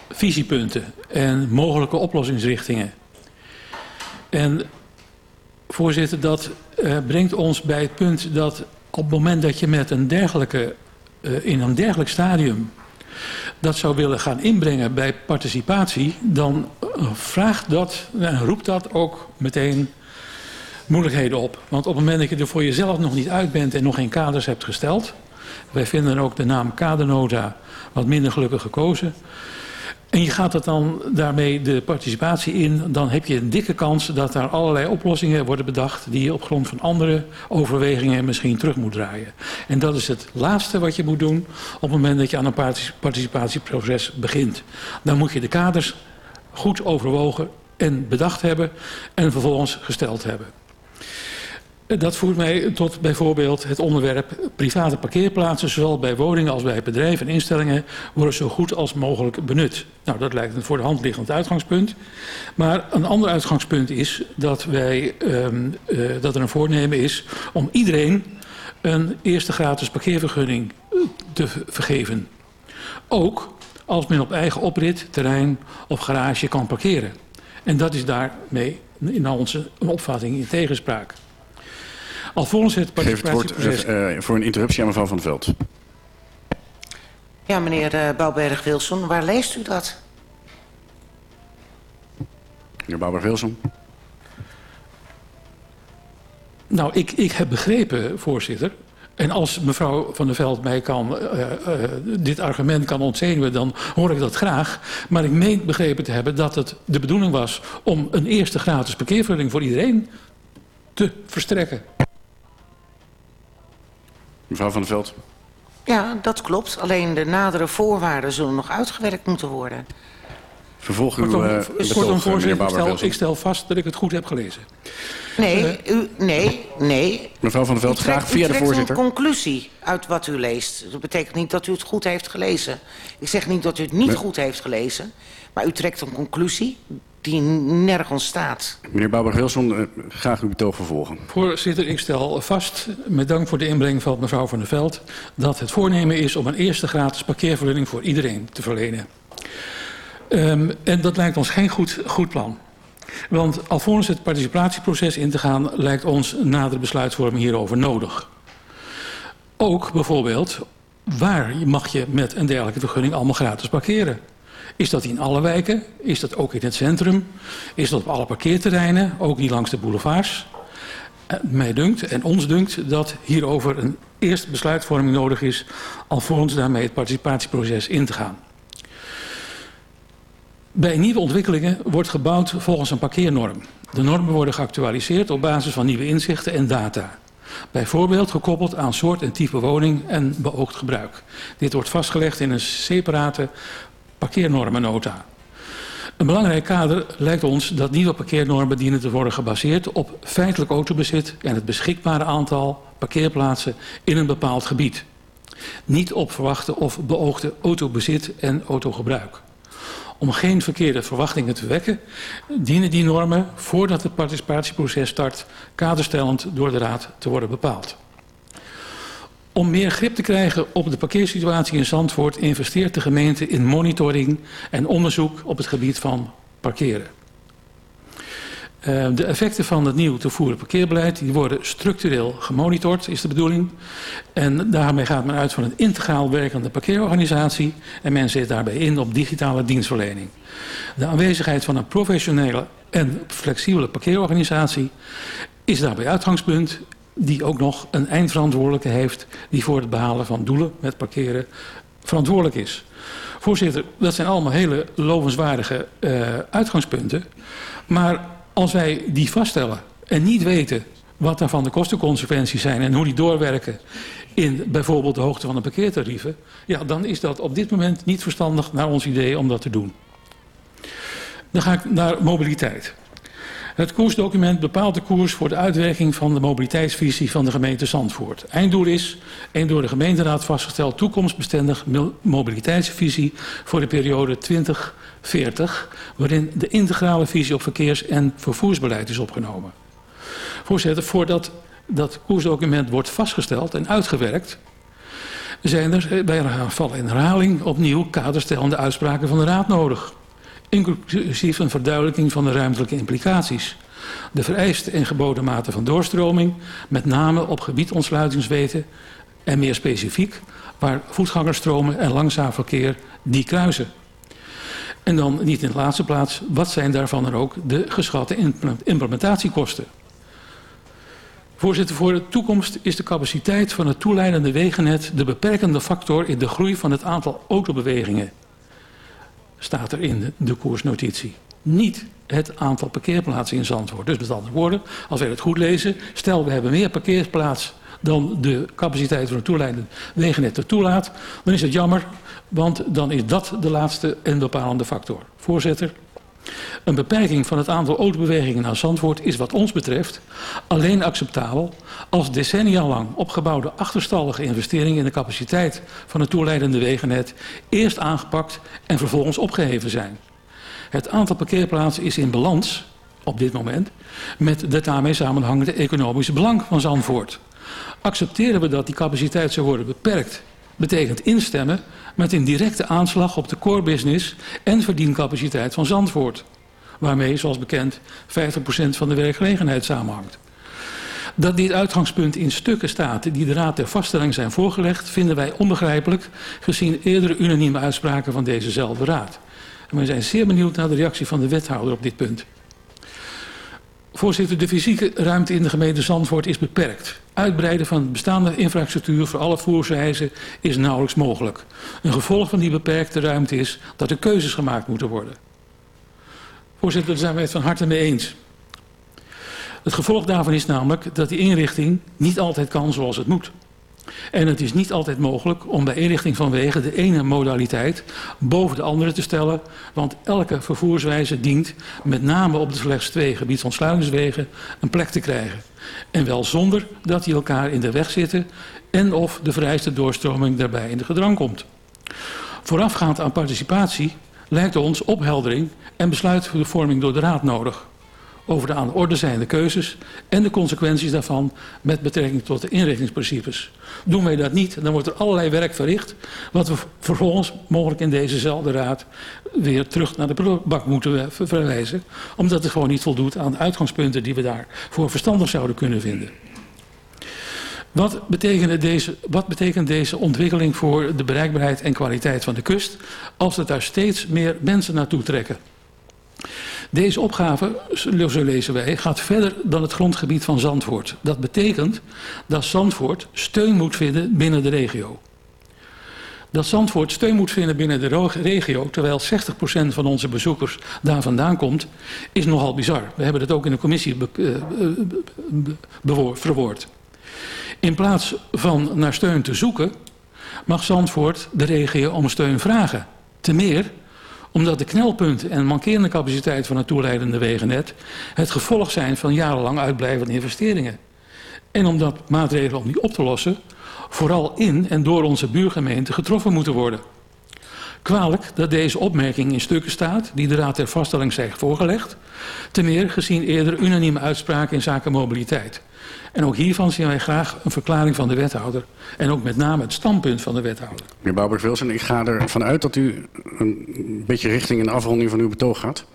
N: visiepunten en mogelijke oplossingsrichtingen. En voorzitter, dat uh, brengt ons bij het punt dat op het moment dat je met een dergelijke in een dergelijk stadium dat zou willen gaan inbrengen bij participatie, dan vraagt dat en roept dat ook meteen moeilijkheden op. Want op het moment dat je er voor jezelf nog niet uit bent en nog geen kaders hebt gesteld... wij vinden ook de naam kadernota wat minder gelukkig gekozen... En je gaat het dan daarmee de participatie in, dan heb je een dikke kans dat daar allerlei oplossingen worden bedacht die je op grond van andere overwegingen misschien terug moet draaien. En dat is het laatste wat je moet doen op het moment dat je aan een participatieproces begint. Dan moet je de kaders goed overwogen en bedacht hebben en vervolgens gesteld hebben. Dat voert mij tot bijvoorbeeld het onderwerp private parkeerplaatsen, zowel bij woningen als bij bedrijven en instellingen, worden zo goed als mogelijk benut. Nou, dat lijkt een voor de hand liggend uitgangspunt. Maar een ander uitgangspunt is dat, wij, um, uh, dat er een voornemen is om iedereen een eerste gratis parkeervergunning te vergeven. Ook als men op eigen oprit, terrein of garage kan parkeren. En dat is daarmee in onze opvatting in tegenspraak. Alvorens het
C: participatieproces... Geef het woord uh, voor een interruptie aan mevrouw Van der Veld.
O: Ja, meneer uh, Bouwberg-Wilson, waar leest u dat?
C: Meneer Bouwberg-Wilson.
N: Nou, ik, ik heb begrepen, voorzitter... En als mevrouw Van der Veld mij kan, uh, uh, dit argument kan ontzenuwen, dan hoor ik dat graag. Maar ik meen begrepen te hebben dat het de bedoeling was om een eerste gratis parkeervergunning voor iedereen te verstrekken.
C: Mevrouw van der Veld.
O: Ja, dat klopt. Alleen de nadere voorwaarden zullen nog uitgewerkt moeten worden.
C: Vervolg uw uh,
N: Kortom, voorzitter, ik stel, ik stel vast dat ik het goed heb gelezen.
O: Nee, uh, u, nee, nee.
C: Mevrouw van der Veld, graag via de voorzitter.
O: U een conclusie uit wat u leest. Dat betekent niet dat u het goed heeft gelezen. Ik zeg niet dat u het niet nee. goed heeft gelezen. Maar u trekt een conclusie die nergens staat.
C: Meneer Bouwberg-Wilson, uh, graag uw betoog vervolgen.
N: Voorzitter, ik stel vast, met dank voor de inbreng van mevrouw Van der Veld... dat het voornemen is om een eerste gratis parkeervergunning voor iedereen te verlenen. Um, en dat lijkt ons geen goed, goed plan. Want alvorens het participatieproces in te gaan... lijkt ons nadere besluitvorming hierover nodig. Ook bijvoorbeeld, waar mag je met een dergelijke vergunning allemaal gratis parkeren? Is dat in alle wijken? Is dat ook in het centrum? Is dat op alle parkeerterreinen? Ook niet langs de boulevards? Mij dunkt en ons dunkt dat hierover een eerste besluitvorming nodig is... alvorens daarmee het participatieproces in te gaan. Bij nieuwe ontwikkelingen wordt gebouwd volgens een parkeernorm. De normen worden geactualiseerd op basis van nieuwe inzichten en data. Bijvoorbeeld gekoppeld aan soort en type woning en beoogd gebruik. Dit wordt vastgelegd in een separate parkeernormennota. Een belangrijk kader lijkt ons dat nieuwe parkeernormen dienen te worden gebaseerd op feitelijk autobezit en het beschikbare aantal parkeerplaatsen in een bepaald gebied. Niet op verwachte of beoogde autobezit en autogebruik. Om geen verkeerde verwachtingen te wekken, dienen die normen voordat het participatieproces start kaderstellend door de Raad te worden bepaald. Om meer grip te krijgen op de parkeersituatie in Zandvoort investeert de gemeente in monitoring en onderzoek op het gebied van parkeren. Uh, de effecten van het nieuw te voeren parkeerbeleid die worden structureel gemonitord, is de bedoeling. En daarmee gaat men uit van een integraal werkende parkeerorganisatie en men zet daarbij in op digitale dienstverlening. De aanwezigheid van een professionele en flexibele parkeerorganisatie is daarbij uitgangspunt die ook nog een eindverantwoordelijke heeft die voor het behalen van doelen met parkeren verantwoordelijk is. Voorzitter, dat zijn allemaal hele lovenswaardige uh, uitgangspunten. Maar als wij die vaststellen en niet weten wat daarvan de kostenconsequenties zijn en hoe die doorwerken in bijvoorbeeld de hoogte van de parkeertarieven, ja, dan is dat op dit moment niet verstandig naar ons idee om dat te doen. Dan ga ik naar mobiliteit. Het koersdocument bepaalt de koers voor de uitwerking van de mobiliteitsvisie van de gemeente Zandvoort. Einddoel is een door de gemeenteraad vastgesteld toekomstbestendig mobiliteitsvisie voor de periode 2040, waarin de integrale visie op verkeers- en vervoersbeleid is opgenomen. Voorzitter, voordat dat koersdocument wordt vastgesteld en uitgewerkt, zijn er bij in herhaling opnieuw kaderstellende uitspraken van de Raad nodig inclusief een verduidelijking van de ruimtelijke implicaties. De vereiste en geboden mate van doorstroming, met name op gebied ontsluitingsweten en meer specifiek waar voetgangerstromen en langzaam verkeer die kruisen. En dan niet in de laatste plaats, wat zijn daarvan er ook de geschatte implementatiekosten? Voorzitter, voor de toekomst is de capaciteit van het toeleidende wegennet de beperkende factor in de groei van het aantal autobewegingen. Staat er in de, koersnotitie. Niet het aantal parkeerplaatsen in Zandvoort. Dus met andere woorden, als wij het goed lezen, stel we hebben meer parkeerplaats dan de capaciteit van het toeleidend wegennet er toelaat, dan is het jammer, want dan is dat de laatste en bepalende factor. Voorzitter, een beperking van het aantal autobewegingen naar Zandvoort is wat ons betreft alleen acceptabel als decennia lang opgebouwde achterstallige investeringen in de capaciteit van het toeleidende wegennet eerst aangepakt en vervolgens opgeheven zijn. Het aantal parkeerplaatsen is in balans op dit moment met de daarmee samenhangende economische belang van Zandvoort. Accepteren we dat die capaciteit zou worden beperkt, betekent instemmen met een directe aanslag op de core business en verdiencapaciteit van Zandvoort. Waarmee, zoals bekend, 50% van de werkgelegenheid samenhangt. Dat dit uitgangspunt in stukken staat die de Raad ter vaststelling zijn voorgelegd, vinden wij onbegrijpelijk gezien eerdere unanieme uitspraken van dezezelfde Raad. Wij zijn zeer benieuwd naar de reactie van de wethouder op dit punt. Voorzitter, de fysieke ruimte in de gemeente Zandvoort is beperkt. Uitbreiden van de bestaande infrastructuur voor alle voerreizen is nauwelijks mogelijk. Een gevolg van die beperkte ruimte is dat er keuzes gemaakt moeten worden. Voorzitter, daar zijn wij het van harte mee eens. Het gevolg daarvan is namelijk dat die inrichting niet altijd kan zoals het moet. En het is niet altijd mogelijk om bij inrichting van wegen de ene modaliteit boven de andere te stellen, want elke vervoerswijze dient, met name op de slechts twee gebiedsontsluitingswegen, een plek te krijgen. En wel zonder dat die elkaar in de weg zitten en of de vereiste doorstroming daarbij in de gedrang komt. Voorafgaand aan participatie lijkt ons opheldering en besluitvorming door de Raad nodig over de aan de orde zijnde keuzes en de consequenties daarvan met betrekking tot de inrichtingsprincipes. Doen wij dat niet, dan wordt er allerlei werk verricht, wat we vervolgens mogelijk in dezezelfde raad weer terug naar de bak moeten verwijzen, omdat het gewoon niet voldoet aan de uitgangspunten die we daar voor verstandig zouden kunnen vinden. Wat betekent, deze, wat betekent deze ontwikkeling voor de bereikbaarheid en kwaliteit van de kust als er daar steeds meer mensen naartoe trekken? Deze opgave, zo lezen wij, gaat verder dan het grondgebied van Zandvoort. Dat betekent dat Zandvoort steun moet vinden binnen de regio. Dat Zandvoort steun moet vinden binnen de regio, terwijl 60% van onze bezoekers daar vandaan komt, is nogal bizar. We hebben het ook in de commissie be, uh, verwoord. In plaats van naar steun te zoeken, mag Zandvoort de regio om steun vragen. Te meer omdat de knelpunten en mankerende capaciteit van het toeleidende wegennet het gevolg zijn van jarenlang uitblijvende investeringen. En omdat maatregelen om die op te lossen vooral in en door onze buurgemeente getroffen moeten worden. Kwalijk dat deze opmerking in stukken staat die de Raad ter vaststelling zijn voorgelegd, ten meer gezien eerder unanieme uitspraken in zaken mobiliteit. En ook hiervan zien wij graag een verklaring van de wethouder. En ook met name het standpunt van de wethouder.
C: Meneer Bouwberg-Wilson, ik ga ervan uit dat u een beetje richting een afronding van uw betoog gaat.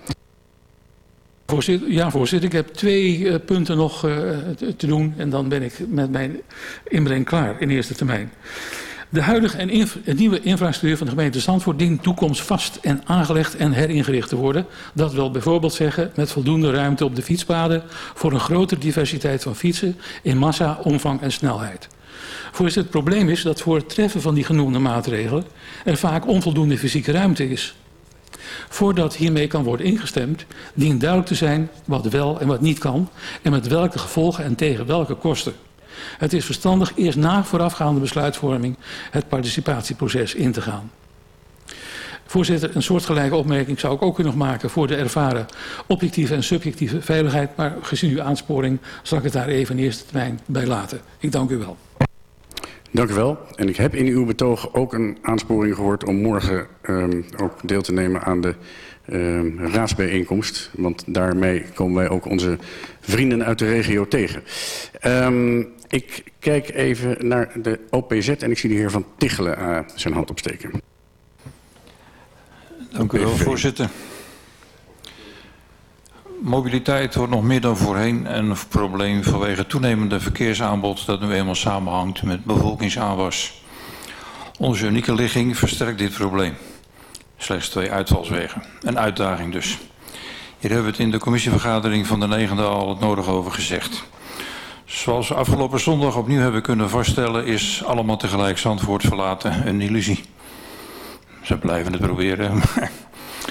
N: Voorzitter, ja, voorzitter. Ik heb twee uh, punten nog uh, te doen en dan ben ik met mijn inbreng klaar in eerste termijn. De huidige en nieuwe infrastructuur van de gemeente Zandvoort dient toekomstvast en aangelegd en heringericht te worden. Dat wil bijvoorbeeld zeggen met voldoende ruimte op de fietspaden voor een grotere diversiteit van fietsen in massa, omvang en snelheid. Voorzitter, het probleem is dat voor het treffen van die genoemde maatregelen er vaak onvoldoende fysieke ruimte is. Voordat hiermee kan worden ingestemd, dient duidelijk te zijn wat wel en wat niet kan en met welke gevolgen en tegen welke kosten. Het is verstandig eerst na voorafgaande besluitvorming het participatieproces in te gaan. Voorzitter, een soortgelijke opmerking zou ik ook kunnen maken voor de ervaren objectieve en subjectieve veiligheid. Maar gezien uw aansporing zal ik het daar even in eerste termijn bij laten. Ik dank u wel.
C: Dank u wel. En ik heb in uw betoog ook een aansporing gehoord om morgen um, ook deel te nemen aan de um, raadsbijeenkomst. Want daarmee komen wij ook onze vrienden uit de regio tegen. Um, ik kijk even naar de OPZ en ik zie de heer Van Tichelen uh, zijn hand opsteken.
P: Dank u wel, voorzitter. Mobiliteit wordt nog meer dan voorheen een probleem vanwege toenemende verkeersaanbod dat nu eenmaal samenhangt met bevolkingsaanwas. Onze unieke ligging versterkt dit probleem. Slechts twee uitvalswegen. Een uitdaging dus. Hier hebben we het in de commissievergadering van de negende al het nodig over gezegd. Zoals we afgelopen zondag opnieuw hebben kunnen vaststellen... is allemaal tegelijk Zandvoort verlaten een illusie. Ze blijven het proberen, maar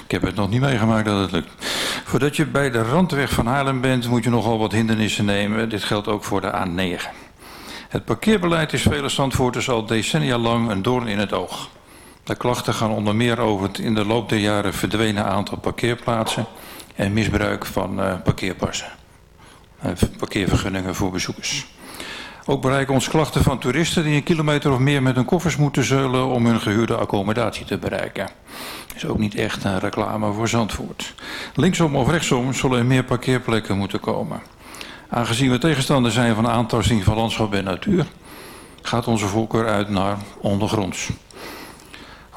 P: ik heb het nog niet meegemaakt dat het lukt. Voordat je bij de randweg van Haarlem bent... moet je nogal wat hindernissen nemen. Dit geldt ook voor de A9. Het parkeerbeleid is vele Zandvoorters al decennia lang een doorn in het oog. De klachten gaan onder meer over het in de loop der jaren verdwenen aantal parkeerplaatsen en misbruik van uh, parkeerpassen. Uh, parkeervergunningen voor bezoekers. Ook bereiken ons klachten van toeristen die een kilometer of meer met hun koffers moeten zeulen om hun gehuurde accommodatie te bereiken. Is ook niet echt een reclame voor Zandvoort. Linksom of rechtsom zullen er meer parkeerplekken moeten komen. Aangezien we tegenstander zijn van aantasting van landschap en natuur, gaat onze voorkeur uit naar ondergronds.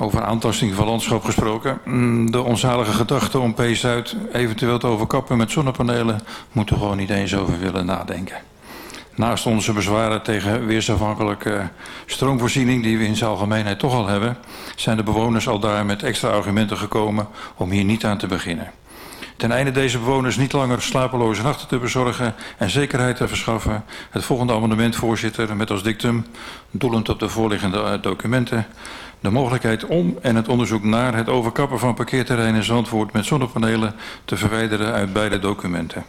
P: Over aantasting van landschap gesproken. Mm, de onzalige gedachte om P-Zuid eventueel te overkappen met zonnepanelen... moeten we gewoon niet eens over willen nadenken. Naast onze bezwaren tegen weersafhankelijke stroomvoorziening... die we in zijn algemeenheid toch al hebben... zijn de bewoners al daar met extra argumenten gekomen om hier niet aan te beginnen. Ten einde deze bewoners niet langer slapeloze nachten te bezorgen en zekerheid te verschaffen. Het volgende amendement, voorzitter, met als dictum, doelend op de voorliggende documenten, de mogelijkheid om en het onderzoek naar het overkappen van parkeerterreinen Zandvoort met zonnepanelen te verwijderen uit beide documenten.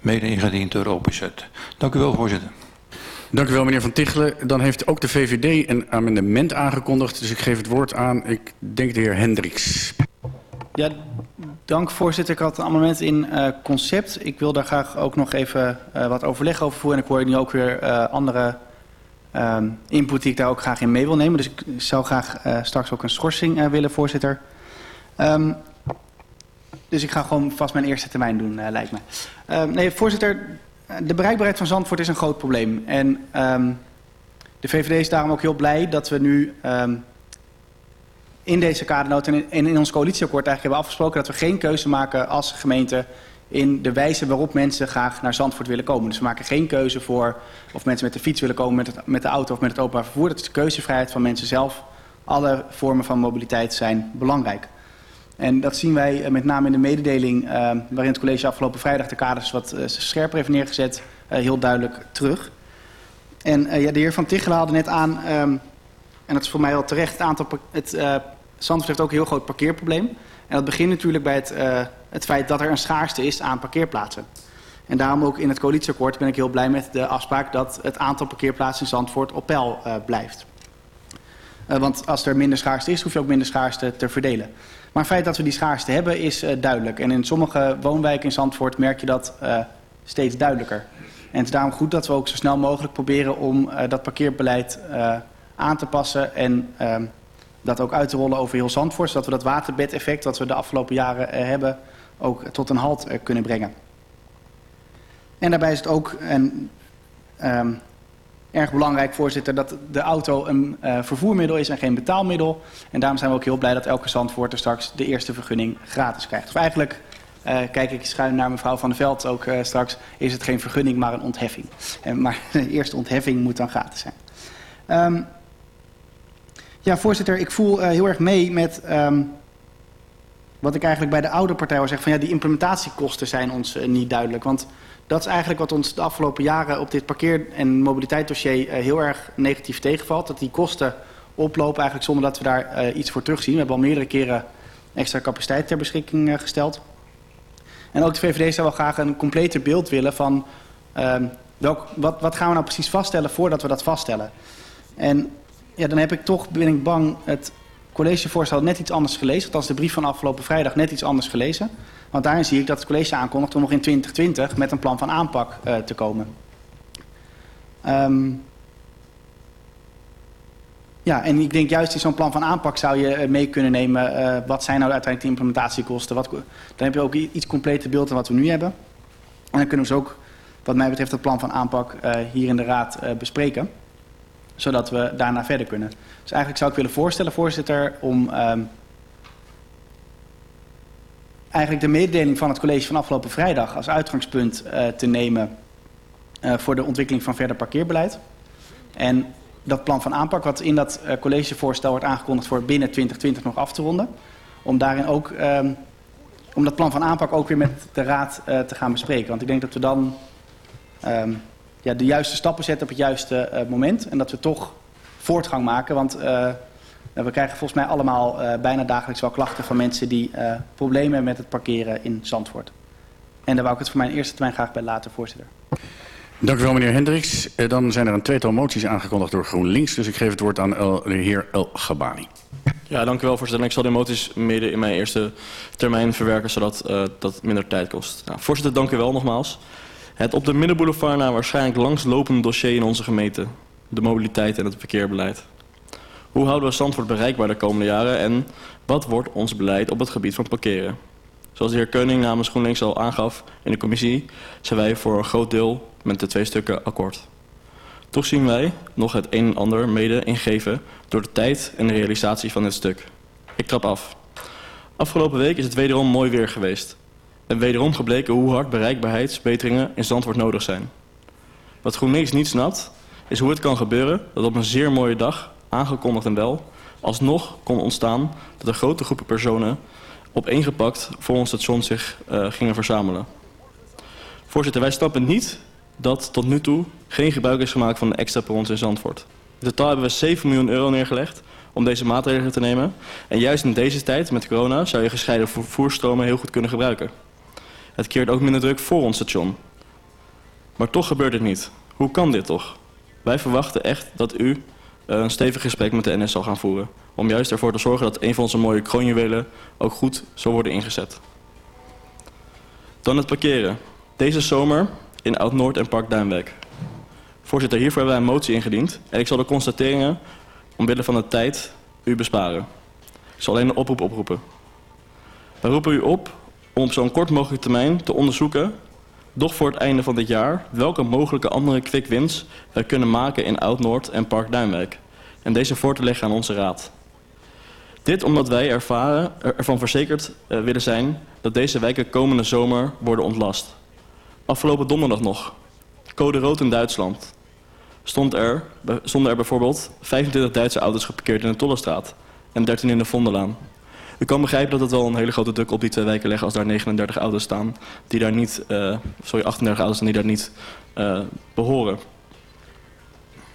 P: Mede ingediend door OPZ. Dank u wel, voorzitter.
C: Dank u wel, meneer Van Tichelen. Dan heeft ook de VVD een amendement aangekondigd, dus ik geef het woord aan, ik denk de heer Hendricks.
H: Ja, dank voorzitter. Ik had een amendement in uh, concept. Ik wil daar graag ook nog even uh, wat overleg over voeren. En ik hoor nu ook weer uh, andere um, input die ik daar ook graag in mee wil nemen. Dus ik zou graag uh, straks ook een schorsing uh, willen, voorzitter. Um, dus ik ga gewoon vast mijn eerste termijn doen, uh, lijkt me. Um, nee, voorzitter, de bereikbaarheid van Zandvoort is een groot probleem. En de VVD is daarom ook heel blij dat we nu in deze kadernoot en in, in ons coalitieakkoord eigenlijk hebben afgesproken dat we geen keuze maken als gemeente in de wijze waarop mensen graag naar Zandvoort willen komen. Dus we maken geen keuze voor of mensen met de fiets willen komen, met, met de auto of met het openbaar vervoer. Dat is de keuzevrijheid van mensen zelf. Alle vormen van mobiliteit zijn belangrijk. En dat zien wij met name in de mededeling uh, waarin het college afgelopen vrijdag de kaders wat uh, scherper heeft neergezet, heel duidelijk terug. En ja, de heer Van Tichelen haalde net aan, um, en dat is voor mij al terecht, het aantal, het, Zandvoort heeft ook een heel groot parkeerprobleem. En dat begint natuurlijk bij het, uh, het feit dat er een schaarste is aan parkeerplaatsen. En daarom ook in het coalitieakkoord ben ik heel blij met de afspraak dat het aantal parkeerplaatsen in Zandvoort op peil uh, blijft. Uh, want als er minder schaarste is, hoef je ook minder schaarste te verdelen. Maar het feit dat we die schaarste hebben is duidelijk. En in sommige woonwijken in Zandvoort merk je dat steeds duidelijker. En het is daarom goed dat we ook zo snel mogelijk proberen om dat parkeerbeleid aan te passen en uh, dat ook uit te rollen over heel Zandvoort, zodat we dat waterbedeffect dat we de afgelopen jaren uh, hebben ook tot een halt uh, kunnen brengen. En daarbij is het ook een, um, erg belangrijk, voorzitter, dat de auto een uh, vervoermiddel is en geen betaalmiddel. En daarom zijn we ook heel blij dat elke Zandvoorter straks de eerste vergunning gratis krijgt. Of eigenlijk, kijk ik schuin naar mevrouw Van der Veld ook straks, is het geen vergunning, maar een ontheffing. En, maar de eerste ontheffing moet dan gratis zijn. Um, ja, voorzitter, ik voel uh, heel erg mee met um, wat ik eigenlijk bij de oude partij wil zeggen. Van ja, die implementatiekosten zijn ons uh, niet duidelijk. Want dat is eigenlijk wat ons de afgelopen jaren op dit parkeer- en mobiliteitsdossier uh, heel erg negatief tegenvalt. Dat die kosten oplopen eigenlijk zonder dat we daar iets voor terugzien. We hebben al meerdere keren extra capaciteit ter beschikking gesteld. En ook de VVD zou wel graag een completer beeld willen van uh, welk, wat, wat gaan we nou precies vaststellen voordat we dat vaststellen. En ja, dan heb ik toch, ben ik bang, het collegevoorstel net iets anders gelezen. Althans de brief van afgelopen vrijdag net iets anders gelezen. Want daarin zie ik dat het college aankondigt om nog in 2020 met een plan van aanpak uh, te komen. Um, ja, en ik denk juist in zo'n plan van aanpak zou je mee kunnen nemen... Uh, wat zijn nou uiteindelijk de implementatiekosten. Wat, dan heb je ook iets completer beeld dan wat we nu hebben. En dan kunnen we dus ook, wat mij betreft, het plan van aanpak hier in de Raad bespreken. Zodat we daarna verder kunnen. Dus eigenlijk zou ik willen voorstellen, voorzitter, om... Um, eigenlijk de mededeling van het college van afgelopen vrijdag als uitgangspunt uh, te nemen uh, voor de ontwikkeling van verder parkeerbeleid. En dat plan van aanpak wat in dat uh, collegevoorstel wordt aangekondigd voor binnen 2020 nog af te ronden. Om daarin ook, um, om dat plan van aanpak ook weer met de raad te gaan bespreken. Want ik denk dat we dan um, ja, de juiste stappen zetten op het juiste eh, moment. En dat we toch voortgang maken. Want eh, we krijgen volgens mij allemaal eh, bijna dagelijks wel klachten van mensen die eh, problemen hebben met het parkeren in Zandvoort. En daar wou ik het voor mijn eerste termijn graag bij laten, voorzitter.
C: Dank u wel, meneer Hendricks. Dan zijn er een tweetal moties aangekondigd door GroenLinks. Dus ik geef het woord aan El- de heer El Gabani.
L: Ja, dank u wel, voorzitter. En Ik zal de moties midden in mijn eerste termijn verwerken, zodat eh, dat minder tijd kost. Nou, voorzitter, dank u wel nogmaals. Het op de Middenboulevard na waarschijnlijk langslopende dossier in onze gemeente. De mobiliteit en het verkeerbeleid. Hoe houden we Zandvoort bereikbaar de komende jaren en wat wordt ons beleid op het gebied van parkeren? Zoals de heer Keuning namens GroenLinks al aangaf in de commissie, zijn wij voor een groot deel met de twee stukken akkoord. Toch zien wij nog het een en ander mede ingeven door de tijd en de realisatie van dit stuk. Ik trap af. Afgelopen week is het wederom mooi weer geweest. En wederom gebleken hoe hard bereikbaarheidsverbeteringen in Zandvoort nodig zijn. Wat GroenLinks niet snapt, is hoe het kan gebeuren dat op een zeer mooie dag, aangekondigd en wel, alsnog kon ontstaan dat een grote groepen personen opeengepakt voor ons station zich uh, gingen verzamelen. Voorzitter, wij snappen niet dat tot nu toe geen gebruik is gemaakt van de extra perrons in Zandvoort. In totaal hebben we 7 miljoen euro neergelegd om deze maatregelen te nemen. En juist in deze tijd met corona zou je gescheiden vervoerstromen heel goed kunnen gebruiken. Het keert ook minder druk voor ons station. Maar toch gebeurt het niet. Hoe kan dit toch? Wij verwachten echt dat u uh, een stevig gesprek met de NS zal gaan voeren. Om juist ervoor te zorgen dat een van onze mooie kroonjuwelen ook goed zal worden ingezet. Dan het parkeren. Deze zomer in Oud-Noord en Park Duinwijk. Voorzitter, hiervoor hebben wij een motie ingediend. En ik zal de constateringen omwille van de tijd u besparen. Ik zal alleen een oproep oproepen. Wij roepen u op om zo'n kort mogelijke termijn te onderzoeken, doch voor het einde van dit jaar, welke mogelijke andere quick wins wij kunnen maken in Oud-Noord en Park Duinwijk. En deze voor te leggen aan onze raad. Dit omdat wij ervaren, ervan verzekerd uh, willen zijn dat deze wijken komende zomer worden ontlast. Afgelopen donderdag nog, code rood in Duitsland, stond er, stonden er bijvoorbeeld 25 Duitse auto's geparkeerd in de Tollestraat en 13 in de Vondelaan. U kan begrijpen dat het wel een hele grote druk op die twee wijken leggen als daar 39 auto's staan die daar niet, uh, sorry, 38 auto's staan die daar niet uh, behoren.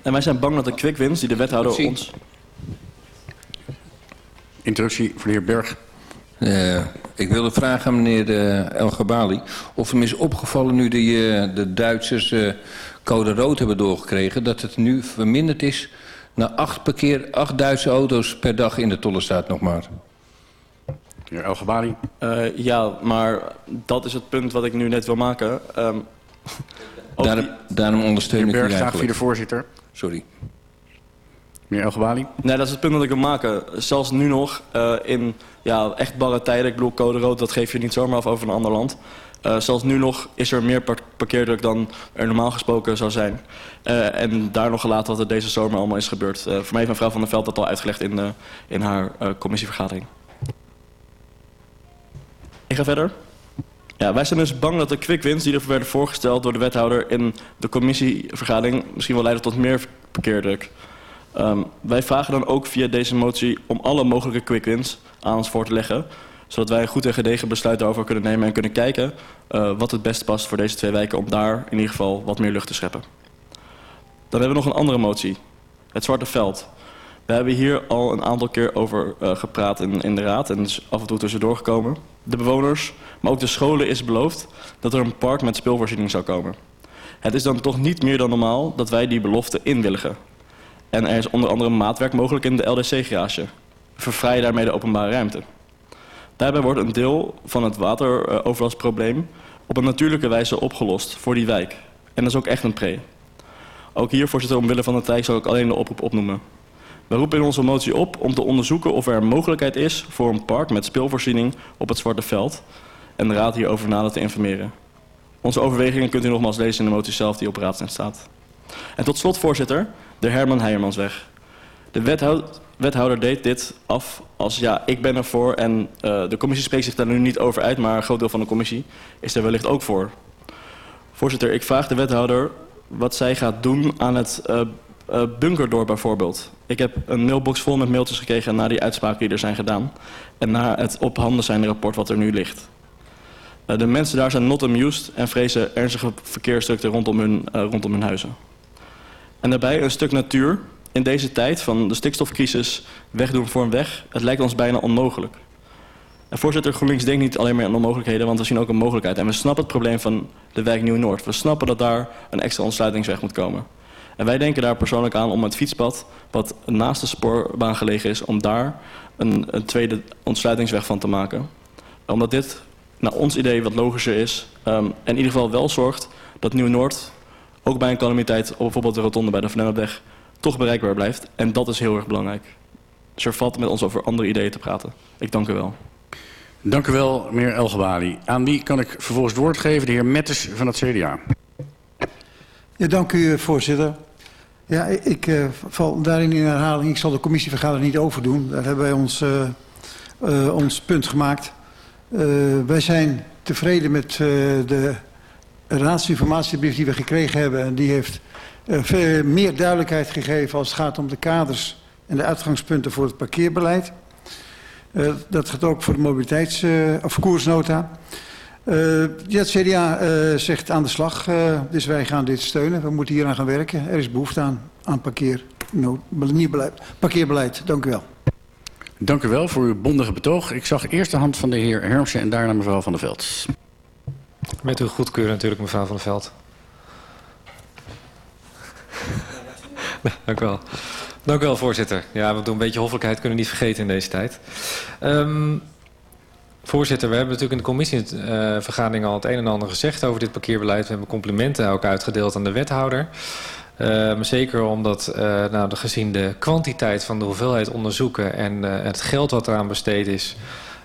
L: En wij zijn bang dat de quick wins die de wethouder
Q: Zie.
L: ons...
C: Interruptie voor de heer Berg.
Q: Uh, ik wilde vragen aan meneer uh, El Gabali of hem is opgevallen nu de, uh, de Duitsers uh, code rood hebben doorgekregen... dat het nu verminderd is naar acht, parkeer, acht Duitse auto's per dag in de Tollestraat nog maar.
C: Meneer El.
L: Uh, ja, maar dat is het punt wat ik nu net wil maken. Um,
Q: daarom, daarom ondersteun ik
C: Berg,
Q: u
C: graag
Q: eigenlijk.
C: via de voorzitter.
Q: Sorry.
C: Meneer El.
L: Nee, dat is het punt dat ik wil maken. Zelfs nu nog, uh, in ja, echt barre tijden, ik bedoel code rood, dat geef je niet zomaar af over een ander land. Uh, zelfs nu nog is er meer par parkeerdruk dan er normaal gesproken zou zijn. Uh, en daar nog gelaten wat er deze zomer allemaal is gebeurd. Uh, voor mij heeft mevrouw Van der Veld dat al uitgelegd in, de, in haar uh, commissievergadering. Ik ga verder. Ja, wij zijn dus bang dat de quick wins die er werden voorgesteld door de wethouder in de commissievergadering misschien wel leiden tot meer parkeerdruk. Um, wij vragen dan ook via deze motie om alle mogelijke quick wins aan ons voor te leggen. Zodat wij een goed en gedegen besluit daarover kunnen nemen en kunnen kijken uh, wat het beste past voor deze twee wijken om daar in ieder geval wat meer lucht te scheppen. Dan hebben we nog een andere motie. Het Zwarte Veld. We hebben hier al een aantal keer over uh, gepraat in, in de raad en is af en toe tussendoor gekomen. De bewoners, maar ook de scholen is beloofd dat er een park met speelvoorziening zou komen. Het is dan toch niet meer dan normaal dat wij die belofte inwilligen. En er is onder andere maatwerk mogelijk in de LDC-garage. Vervrij daarmee de openbare ruimte. Daarbij wordt een deel van het wateroverlastprobleem op een natuurlijke wijze opgelost voor die wijk. En dat is ook echt een pre. Ook hier, voorzitter, omwille van de tijd zal ik alleen de oproep opnoemen. We roepen in onze motie op om te onderzoeken of er mogelijkheid is voor een park met speelvoorziening op het Zwarte Veld. En de raad hierover nader te informeren. Onze overwegingen kunt u nogmaals lezen in de motie zelf die op raadstand staat. En tot slot, voorzitter, de Herman Heijermansweg. De wethouder, deed dit af als ja, ik ben ervoor en uh, de commissie spreekt zich daar nu niet over uit, maar een groot deel van de commissie is er wellicht ook voor. Voorzitter, ik vraag de wethouder wat zij gaat doen aan het uh, uh, bunkerdorp bijvoorbeeld. Ik heb een mailbox vol met mailtjes gekregen na die uitspraken die er zijn gedaan en na het op handen zijnde rapport wat er nu ligt. Uh, de mensen daar zijn not amused en vrezen ernstige verkeersdrukte rondom hun, uh, rondom hun huizen. En daarbij een stuk natuur in deze tijd van de stikstofcrisis wegdoen voor een weg, het lijkt ons bijna onmogelijk. En voorzitter, GroenLinks denkt niet alleen maar aan onmogelijkheden, want we zien ook een mogelijkheid. En we snappen het probleem van de wijk Nieuw-Noord. We snappen dat daar een extra ontsluitingsweg moet komen. En wij denken daar persoonlijk aan om het fietspad, wat naast de spoorbaan gelegen is, om daar een, een tweede ontsluitingsweg van te maken. Omdat dit, naar ons idee, wat logischer is. Um, en in ieder geval wel zorgt dat Nieuw-Noord, ook bij een calamiteit, op bijvoorbeeld de rotonde bij de Vlemmeweg, toch bereikbaar blijft. En dat is heel erg belangrijk. Dus er valt met ons over andere ideeën te praten. Ik dank u wel.
C: Dank u wel, meneer Elgebali. Aan wie kan ik vervolgens het woord geven? De heer Mettes van het CDA.
M: Ja, dank u, voorzitter. Ja, ik uh, val daarin in herhaling. Ik zal de commissievergadering niet overdoen. Daar hebben wij ons, uh, uh, ons punt gemaakt. wij zijn tevreden met de raadsinformatiebrief die we gekregen hebben. En die heeft veel meer duidelijkheid gegeven als het gaat om de kaders en de uitgangspunten voor het parkeerbeleid. Dat gaat ook voor de mobiliteits- of koersnota. Uh, ja, het CDA uh, zegt aan de slag, uh, dus wij gaan dit steunen. We moeten hier aan gaan werken. Er is behoefte aan, aan parkeer, no, beleid, parkeerbeleid. Dank u wel.
C: Dank u wel voor uw bondige betoog. Ik zag eerst de hand van de heer Hermsen en daarna mevrouw Van der Veld.
R: Met uw goedkeuren natuurlijk, mevrouw Van der Veld. Dank u wel. Dank u wel, voorzitter. Ja, we doen een beetje hoffelijkheid kunnen we niet vergeten in deze tijd. Um, voorzitter, we hebben natuurlijk in de commissievergadering al het een en ander gezegd over dit parkeerbeleid. We hebben complimenten ook uitgedeeld aan de wethouder. Uh, zeker omdat, uh, nou, gezien de kwantiteit van de hoeveelheid onderzoeken en uh, het geld wat eraan besteed is...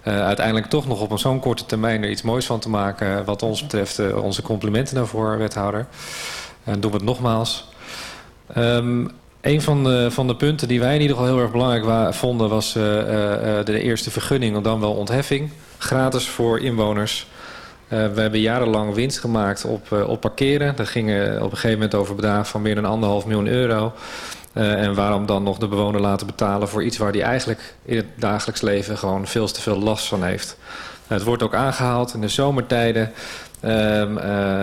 R: Uiteindelijk toch nog op een zo'n korte termijn er iets moois van te maken. Wat ons betreft onze complimenten daarvoor, wethouder. En doen we het nogmaals. Um, een van de, van de punten die wij in ieder geval heel erg belangrijk vonden... was de eerste vergunning, of dan wel ontheffing. Gratis voor inwoners. Uh, we hebben jarenlang winst gemaakt op, uh, op parkeren. Dat ging uh, op een gegeven moment over bedragen van meer dan anderhalf miljoen euro. Uh, en waarom dan nog de bewoner laten betalen voor iets waar die eigenlijk in het dagelijks leven gewoon veel te veel last van heeft. Het wordt ook aangehaald in de zomertijden. Uh,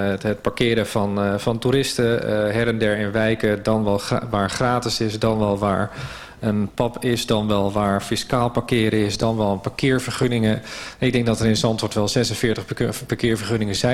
R: het, het parkeren van, van toeristen her en der in wijken, dan wel waar gratis is, dan wel waar een pap is, dan wel waar fiscaal parkeren is, dan wel parkeervergunningen. Ik denk dat er in Zandvoort wel 46 parkeervergunningen zijn